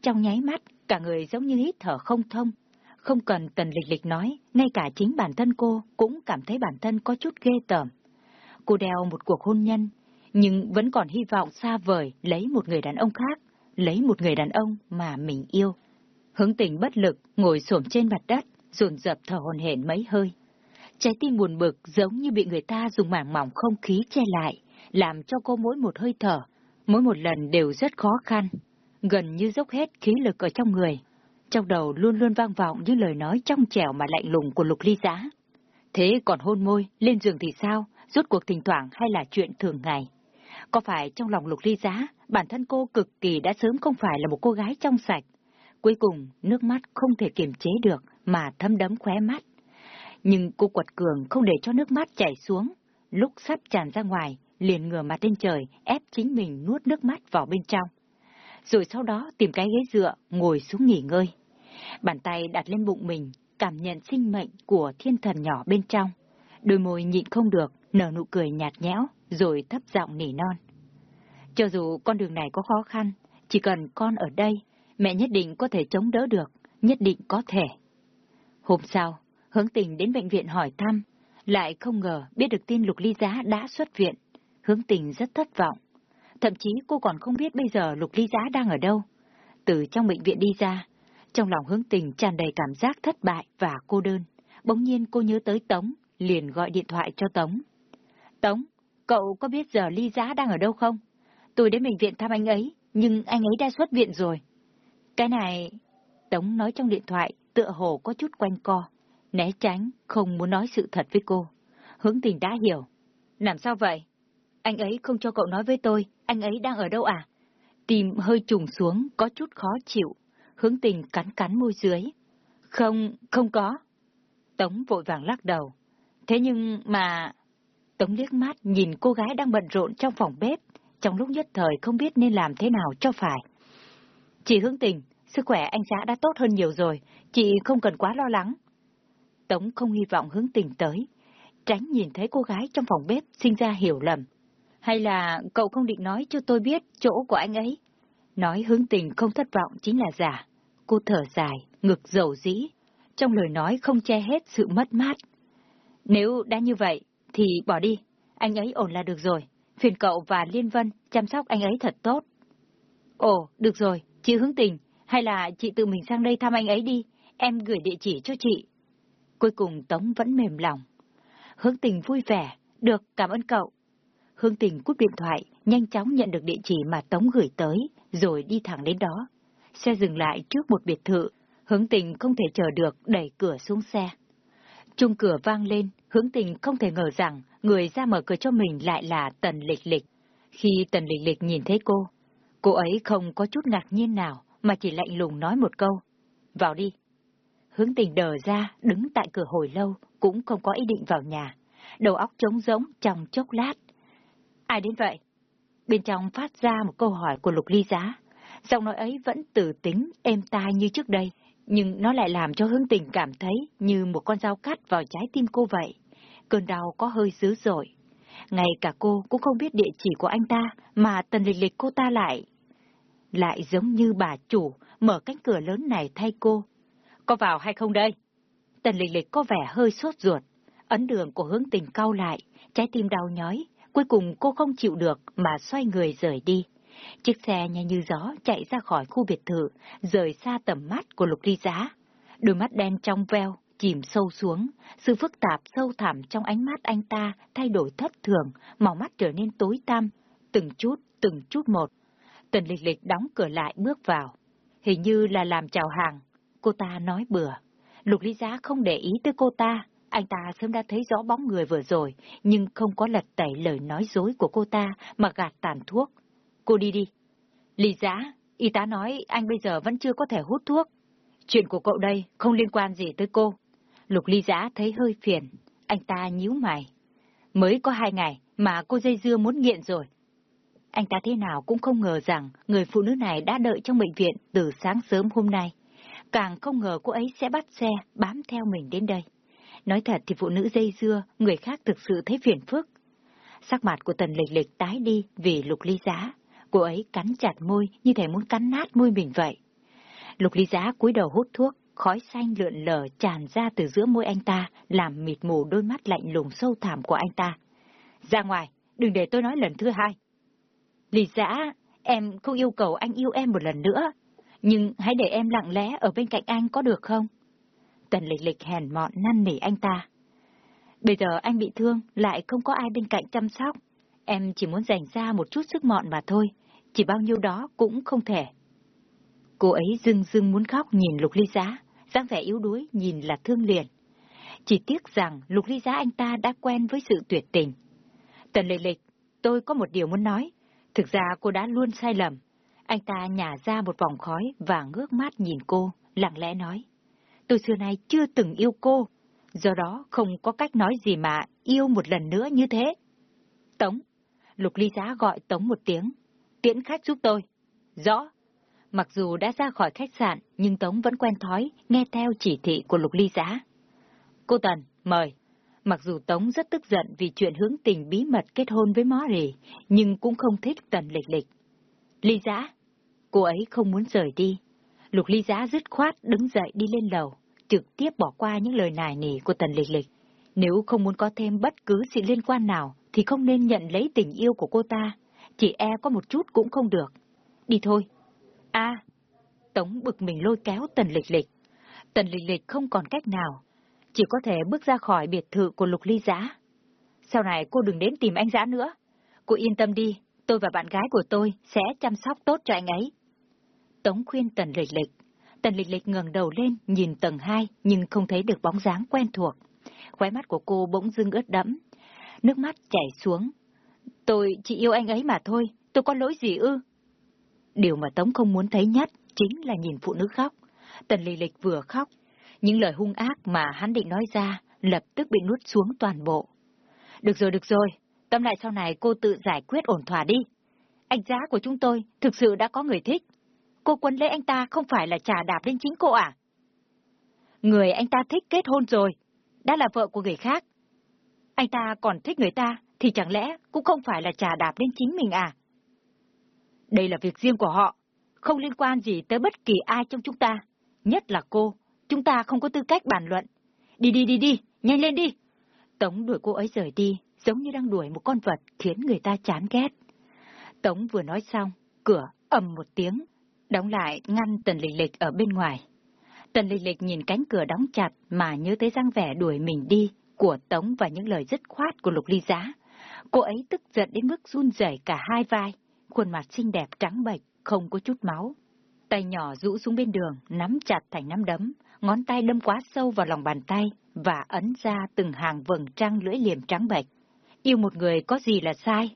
Trong nháy mắt, cả người giống như hít thở không thông. Không cần tần lịch lịch nói, ngay cả chính bản thân cô cũng cảm thấy bản thân có chút ghê tởm. Cô đeo một cuộc hôn nhân, nhưng vẫn còn hy vọng xa vời lấy một người đàn ông khác, lấy một người đàn ông mà mình yêu. Hướng tình bất lực, ngồi xổm trên mặt đất, dồn dập thở hồn hển mấy hơi. Trái tim buồn bực giống như bị người ta dùng mảng mỏng không khí che lại, làm cho cô mỗi một hơi thở, mỗi một lần đều rất khó khăn, gần như dốc hết khí lực ở trong người. Trong đầu luôn luôn vang vọng những lời nói trong trẻo mà lạnh lùng của lục ly giá. Thế còn hôn môi, lên giường thì sao, rút cuộc thỉnh thoảng hay là chuyện thường ngày? Có phải trong lòng lục ly giá, bản thân cô cực kỳ đã sớm không phải là một cô gái trong sạch? Cuối cùng, nước mắt không thể kiềm chế được mà thấm đấm khóe mắt. Nhưng cô quật cường không để cho nước mắt chảy xuống. Lúc sắp tràn ra ngoài, liền ngửa mặt lên trời, ép chính mình nuốt nước mắt vào bên trong. Rồi sau đó tìm cái ghế dựa, ngồi xuống nghỉ ngơi. Bàn tay đặt lên bụng mình, cảm nhận sinh mệnh của thiên thần nhỏ bên trong. Đôi môi nhịn không được, nở nụ cười nhạt nhẽo, rồi thấp giọng nỉ non. Cho dù con đường này có khó khăn, chỉ cần con ở đây, mẹ nhất định có thể chống đỡ được, nhất định có thể. Hôm sau, hướng tình đến bệnh viện hỏi thăm, lại không ngờ biết được tin Lục Ly Giá đã xuất viện. Hướng tình rất thất vọng. Thậm chí cô còn không biết bây giờ Lục Ly Giá đang ở đâu. Từ trong bệnh viện đi ra, trong lòng hướng tình tràn đầy cảm giác thất bại và cô đơn. Bỗng nhiên cô nhớ tới Tống, liền gọi điện thoại cho Tống. Tống, cậu có biết giờ Ly Giá đang ở đâu không? Tôi đến bệnh viện thăm anh ấy, nhưng anh ấy đã xuất viện rồi. Cái này... Tống nói trong điện thoại, tựa hồ có chút quanh co, né tránh, không muốn nói sự thật với cô. Hướng tình đã hiểu. Làm sao vậy? Anh ấy không cho cậu nói với tôi, anh ấy đang ở đâu à? tìm hơi trùng xuống, có chút khó chịu. Hướng tình cắn cắn môi dưới. Không, không có. Tống vội vàng lắc đầu. Thế nhưng mà... Tống liếc mắt nhìn cô gái đang bận rộn trong phòng bếp, trong lúc nhất thời không biết nên làm thế nào cho phải. Chị hướng tình, sức khỏe anh xã đã tốt hơn nhiều rồi, chị không cần quá lo lắng. Tống không hy vọng hướng tình tới, tránh nhìn thấy cô gái trong phòng bếp sinh ra hiểu lầm. Hay là cậu không định nói cho tôi biết chỗ của anh ấy? Nói hướng tình không thất vọng chính là giả. Cô thở dài, ngực dầu dĩ, trong lời nói không che hết sự mất mát. Nếu đã như vậy, thì bỏ đi, anh ấy ổn là được rồi. Phiền cậu và Liên Vân chăm sóc anh ấy thật tốt. Ồ, được rồi, chị hướng tình, hay là chị tự mình sang đây thăm anh ấy đi, em gửi địa chỉ cho chị. Cuối cùng Tống vẫn mềm lòng. Hướng tình vui vẻ, được, cảm ơn cậu. hướng tình cúp điện thoại, nhanh chóng nhận được địa chỉ mà Tống gửi tới, rồi đi thẳng đến đó. Xe dừng lại trước một biệt thự, hướng tình không thể chờ được đẩy cửa xuống xe. Trung cửa vang lên, hướng tình không thể ngờ rằng người ra mở cửa cho mình lại là Tần Lịch Lịch. Khi Tần Lịch Lịch nhìn thấy cô, cô ấy không có chút ngạc nhiên nào, mà chỉ lạnh lùng nói một câu. Vào đi. Hướng tình đờ ra, đứng tại cửa hồi lâu, cũng không có ý định vào nhà. Đầu óc trống rỗng trong chốc lát. Ai đến vậy? Bên trong phát ra một câu hỏi của Lục Ly Giá. Giọng nói ấy vẫn từ tính, êm tai như trước đây, nhưng nó lại làm cho hướng tình cảm thấy như một con dao cắt vào trái tim cô vậy. Cơn đau có hơi dữ dội. Ngay cả cô cũng không biết địa chỉ của anh ta, mà tần lịch lịch cô ta lại... Lại giống như bà chủ, mở cánh cửa lớn này thay cô. Có vào hay không đây? Tần lịch lịch có vẻ hơi sốt ruột. Ấn đường của hướng tình cau lại, trái tim đau nhói. Cuối cùng cô không chịu được mà xoay người rời đi. Chiếc xe nhanh như gió chạy ra khỏi khu biệt thự, rời xa tầm mắt của lục ly giá. Đôi mắt đen trong veo, chìm sâu xuống, sự phức tạp sâu thẳm trong ánh mắt anh ta thay đổi thất thường, màu mắt trở nên tối tăm, từng chút, từng chút một. Tần lịch lịch đóng cửa lại bước vào. Hình như là làm chào hàng, cô ta nói bừa. Lục Lý Giá không để ý tới cô ta, anh ta sớm đã thấy rõ bóng người vừa rồi, nhưng không có lật tẩy lời nói dối của cô ta mà gạt tàn thuốc. Cô đi đi. Lý Giá, y tá nói anh bây giờ vẫn chưa có thể hút thuốc. Chuyện của cậu đây không liên quan gì tới cô. Lục Ly Giá thấy hơi phiền, anh ta nhíu mày. Mới có hai ngày mà cô dây dưa muốn nghiện rồi. Anh ta thế nào cũng không ngờ rằng người phụ nữ này đã đợi trong bệnh viện từ sáng sớm hôm nay. Càng không ngờ cô ấy sẽ bắt xe bám theo mình đến đây. Nói thật thì phụ nữ dây dưa, người khác thực sự thấy phiền phức. Sắc mặt của tần lịch lịch tái đi vì lục ly giá. Cô ấy cắn chặt môi như thể muốn cắn nát môi mình vậy. Lục ly giá cúi đầu hút thuốc, khói xanh lượn lờ tràn ra từ giữa môi anh ta, làm mịt mù đôi mắt lạnh lùng sâu thẳm của anh ta. Ra ngoài, đừng để tôi nói lần thứ hai. Lì giã, em không yêu cầu anh yêu em một lần nữa, nhưng hãy để em lặng lẽ ở bên cạnh anh có được không? Tần lịch lịch hèn mọn năn nỉ anh ta. Bây giờ anh bị thương, lại không có ai bên cạnh chăm sóc. Em chỉ muốn dành ra một chút sức mọn mà thôi, chỉ bao nhiêu đó cũng không thể. Cô ấy dưng dưng muốn khóc nhìn Lục Ly Giá, dáng vẻ yếu đuối nhìn là thương liền. Chỉ tiếc rằng Lục Ly Giá anh ta đã quen với sự tuyệt tình. Tần Lệ Lịch, tôi có một điều muốn nói. Thực ra cô đã luôn sai lầm. Anh ta nhả ra một vòng khói và ngước mắt nhìn cô, lặng lẽ nói. Tôi xưa nay chưa từng yêu cô, do đó không có cách nói gì mà yêu một lần nữa như thế. Tống. Lục ly giá gọi Tống một tiếng. Tiễn khách giúp tôi. Rõ. Mặc dù đã ra khỏi khách sạn, nhưng Tống vẫn quen thói, nghe theo chỉ thị của Lục ly giá. Cô Tần, mời. Mặc dù Tống rất tức giận vì chuyện hướng tình bí mật kết hôn với Mó Rì, nhưng cũng không thích Tần lịch lịch. Ly giá. Cô ấy không muốn rời đi. Lục ly giá dứt khoát đứng dậy đi lên lầu, trực tiếp bỏ qua những lời nài nỉ của Tần lịch lịch. Nếu không muốn có thêm bất cứ sự liên quan nào, thì không nên nhận lấy tình yêu của cô ta. Chỉ e có một chút cũng không được. Đi thôi a Tống bực mình lôi kéo Tần lịch lịch. Tần lịch lịch không còn cách nào, chỉ có thể bước ra khỏi biệt thự của Lục Ly Giá. Sau này cô đừng đến tìm anh Giá nữa. Cô yên tâm đi, tôi và bạn gái của tôi sẽ chăm sóc tốt cho anh ấy. Tống khuyên Tần Lịch Lịch. Tần Lịch Lịch ngẩng đầu lên, nhìn tầng hai, nhưng không thấy được bóng dáng quen thuộc. Khóe mắt của cô bỗng dưng ướt đẫm. Nước mắt chảy xuống. Tôi chỉ yêu anh ấy mà thôi, tôi có lỗi gì ư? Điều mà Tống không muốn thấy nhất chính là nhìn phụ nữ khóc. Tần lì Lịch vừa khóc, những lời hung ác mà hắn định nói ra lập tức bị nuốt xuống toàn bộ. Được rồi, được rồi, tâm lại sau này cô tự giải quyết ổn thỏa đi. Anh giá của chúng tôi thực sự đã có người thích. Cô quân lấy anh ta không phải là trà đạp lên chính cô à? Người anh ta thích kết hôn rồi, đã là vợ của người khác. Anh ta còn thích người ta thì chẳng lẽ cũng không phải là trà đạp lên chính mình à? Đây là việc riêng của họ, không liên quan gì tới bất kỳ ai trong chúng ta, nhất là cô. Chúng ta không có tư cách bàn luận. Đi đi đi đi, nhanh lên đi. Tống đuổi cô ấy rời đi, giống như đang đuổi một con vật khiến người ta chán ghét. Tống vừa nói xong, cửa ầm một tiếng, đóng lại ngăn Tần Lịch Lịch ở bên ngoài. Tần Lịch Lịch nhìn cánh cửa đóng chặt mà nhớ tới răng vẻ đuổi mình đi của Tống và những lời dứt khoát của Lục Ly Giá. Cô ấy tức giận đến mức run rẩy cả hai vai, khuôn mặt xinh đẹp trắng bệch, không có chút máu. Tay nhỏ rũ xuống bên đường, nắm chặt thành nắm đấm, ngón tay đâm quá sâu vào lòng bàn tay và ấn ra từng hàng vầng trăng lưỡi liềm trắng bệch. Yêu một người có gì là sai?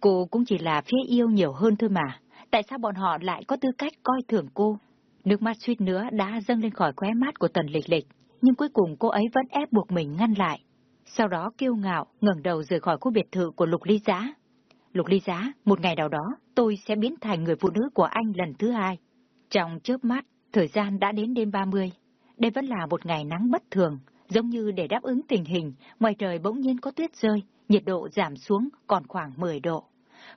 Cô cũng chỉ là phía yêu nhiều hơn thôi mà. Tại sao bọn họ lại có tư cách coi thường cô? Nước mắt suýt nữa đã dâng lên khỏi khóe mắt của tần lịch lịch, nhưng cuối cùng cô ấy vẫn ép buộc mình ngăn lại. Sau đó kiêu ngạo, ngẩng đầu rời khỏi khu biệt thự của Lục Ly Giá. Lục Ly Giá, một ngày nào đó, tôi sẽ biến thành người phụ nữ của anh lần thứ hai. Trong chớp mắt, thời gian đã đến đêm 30. Đây vẫn là một ngày nắng bất thường, Giống như để đáp ứng tình hình, ngoài trời bỗng nhiên có tuyết rơi, nhiệt độ giảm xuống còn khoảng 10 độ.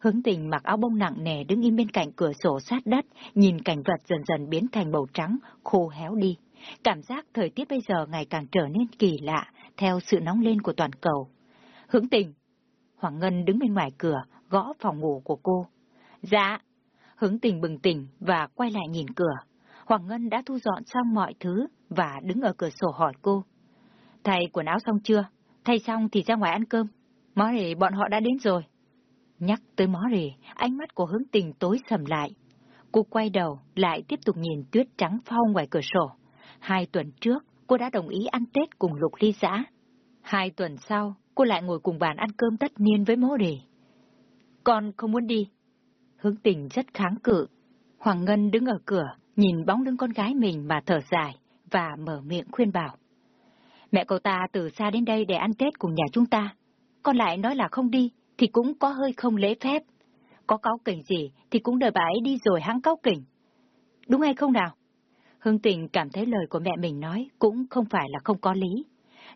Hướng tình mặc áo bông nặng nề đứng im bên cạnh cửa sổ sát đất, nhìn cảnh vật dần dần biến thành màu trắng, khô héo đi. Cảm giác thời tiết bây giờ ngày càng trở nên kỳ lạ, theo sự nóng lên của toàn cầu. Hướng tình. Hoàng Ngân đứng bên ngoài cửa, gõ phòng ngủ của cô. Dạ. Hướng tình bừng tỉnh và quay lại nhìn cửa. Hoàng Ngân đã thu dọn xong mọi thứ và đứng ở cửa sổ hỏi cô. Thay quần áo xong chưa? Thay xong thì ra ngoài ăn cơm. Mó rể bọn họ đã đến rồi. Nhắc tới mó rể, ánh mắt của hướng tình tối sầm lại. Cô quay đầu, lại tiếp tục nhìn tuyết trắng phao ngoài cửa sổ. Hai tuần trước, cô đã đồng ý ăn Tết cùng Lục Ly Giã. Hai tuần sau, cô lại ngồi cùng bàn ăn cơm tất niên với mố đề. Con không muốn đi. Hướng tình rất kháng cự. Hoàng Ngân đứng ở cửa, nhìn bóng lưng con gái mình mà thở dài và mở miệng khuyên bảo. Mẹ cậu ta từ xa đến đây để ăn Tết cùng nhà chúng ta. Con lại nói là không đi, thì cũng có hơi không lễ phép. Có cáo kỉnh gì thì cũng đợi bà ấy đi rồi hãng cáo kỉnh. Đúng hay không nào? Hương tình cảm thấy lời của mẹ mình nói cũng không phải là không có lý.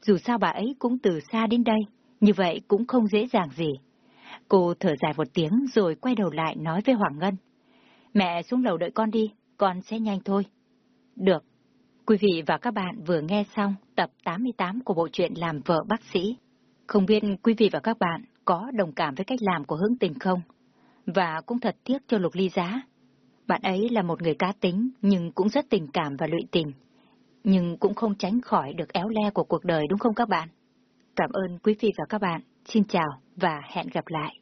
Dù sao bà ấy cũng từ xa đến đây, như vậy cũng không dễ dàng gì. Cô thở dài một tiếng rồi quay đầu lại nói với Hoàng Ngân. Mẹ xuống lầu đợi con đi, con sẽ nhanh thôi. Được. Quý vị và các bạn vừa nghe xong tập 88 của bộ truyện Làm vợ bác sĩ. Không biết quý vị và các bạn có đồng cảm với cách làm của hướng tình không? Và cũng thật tiếc cho Lục Ly Giá. Bạn ấy là một người cá tính nhưng cũng rất tình cảm và lụy tình. Nhưng cũng không tránh khỏi được éo le của cuộc đời đúng không các bạn? Cảm ơn quý vị và các bạn. Xin chào và hẹn gặp lại.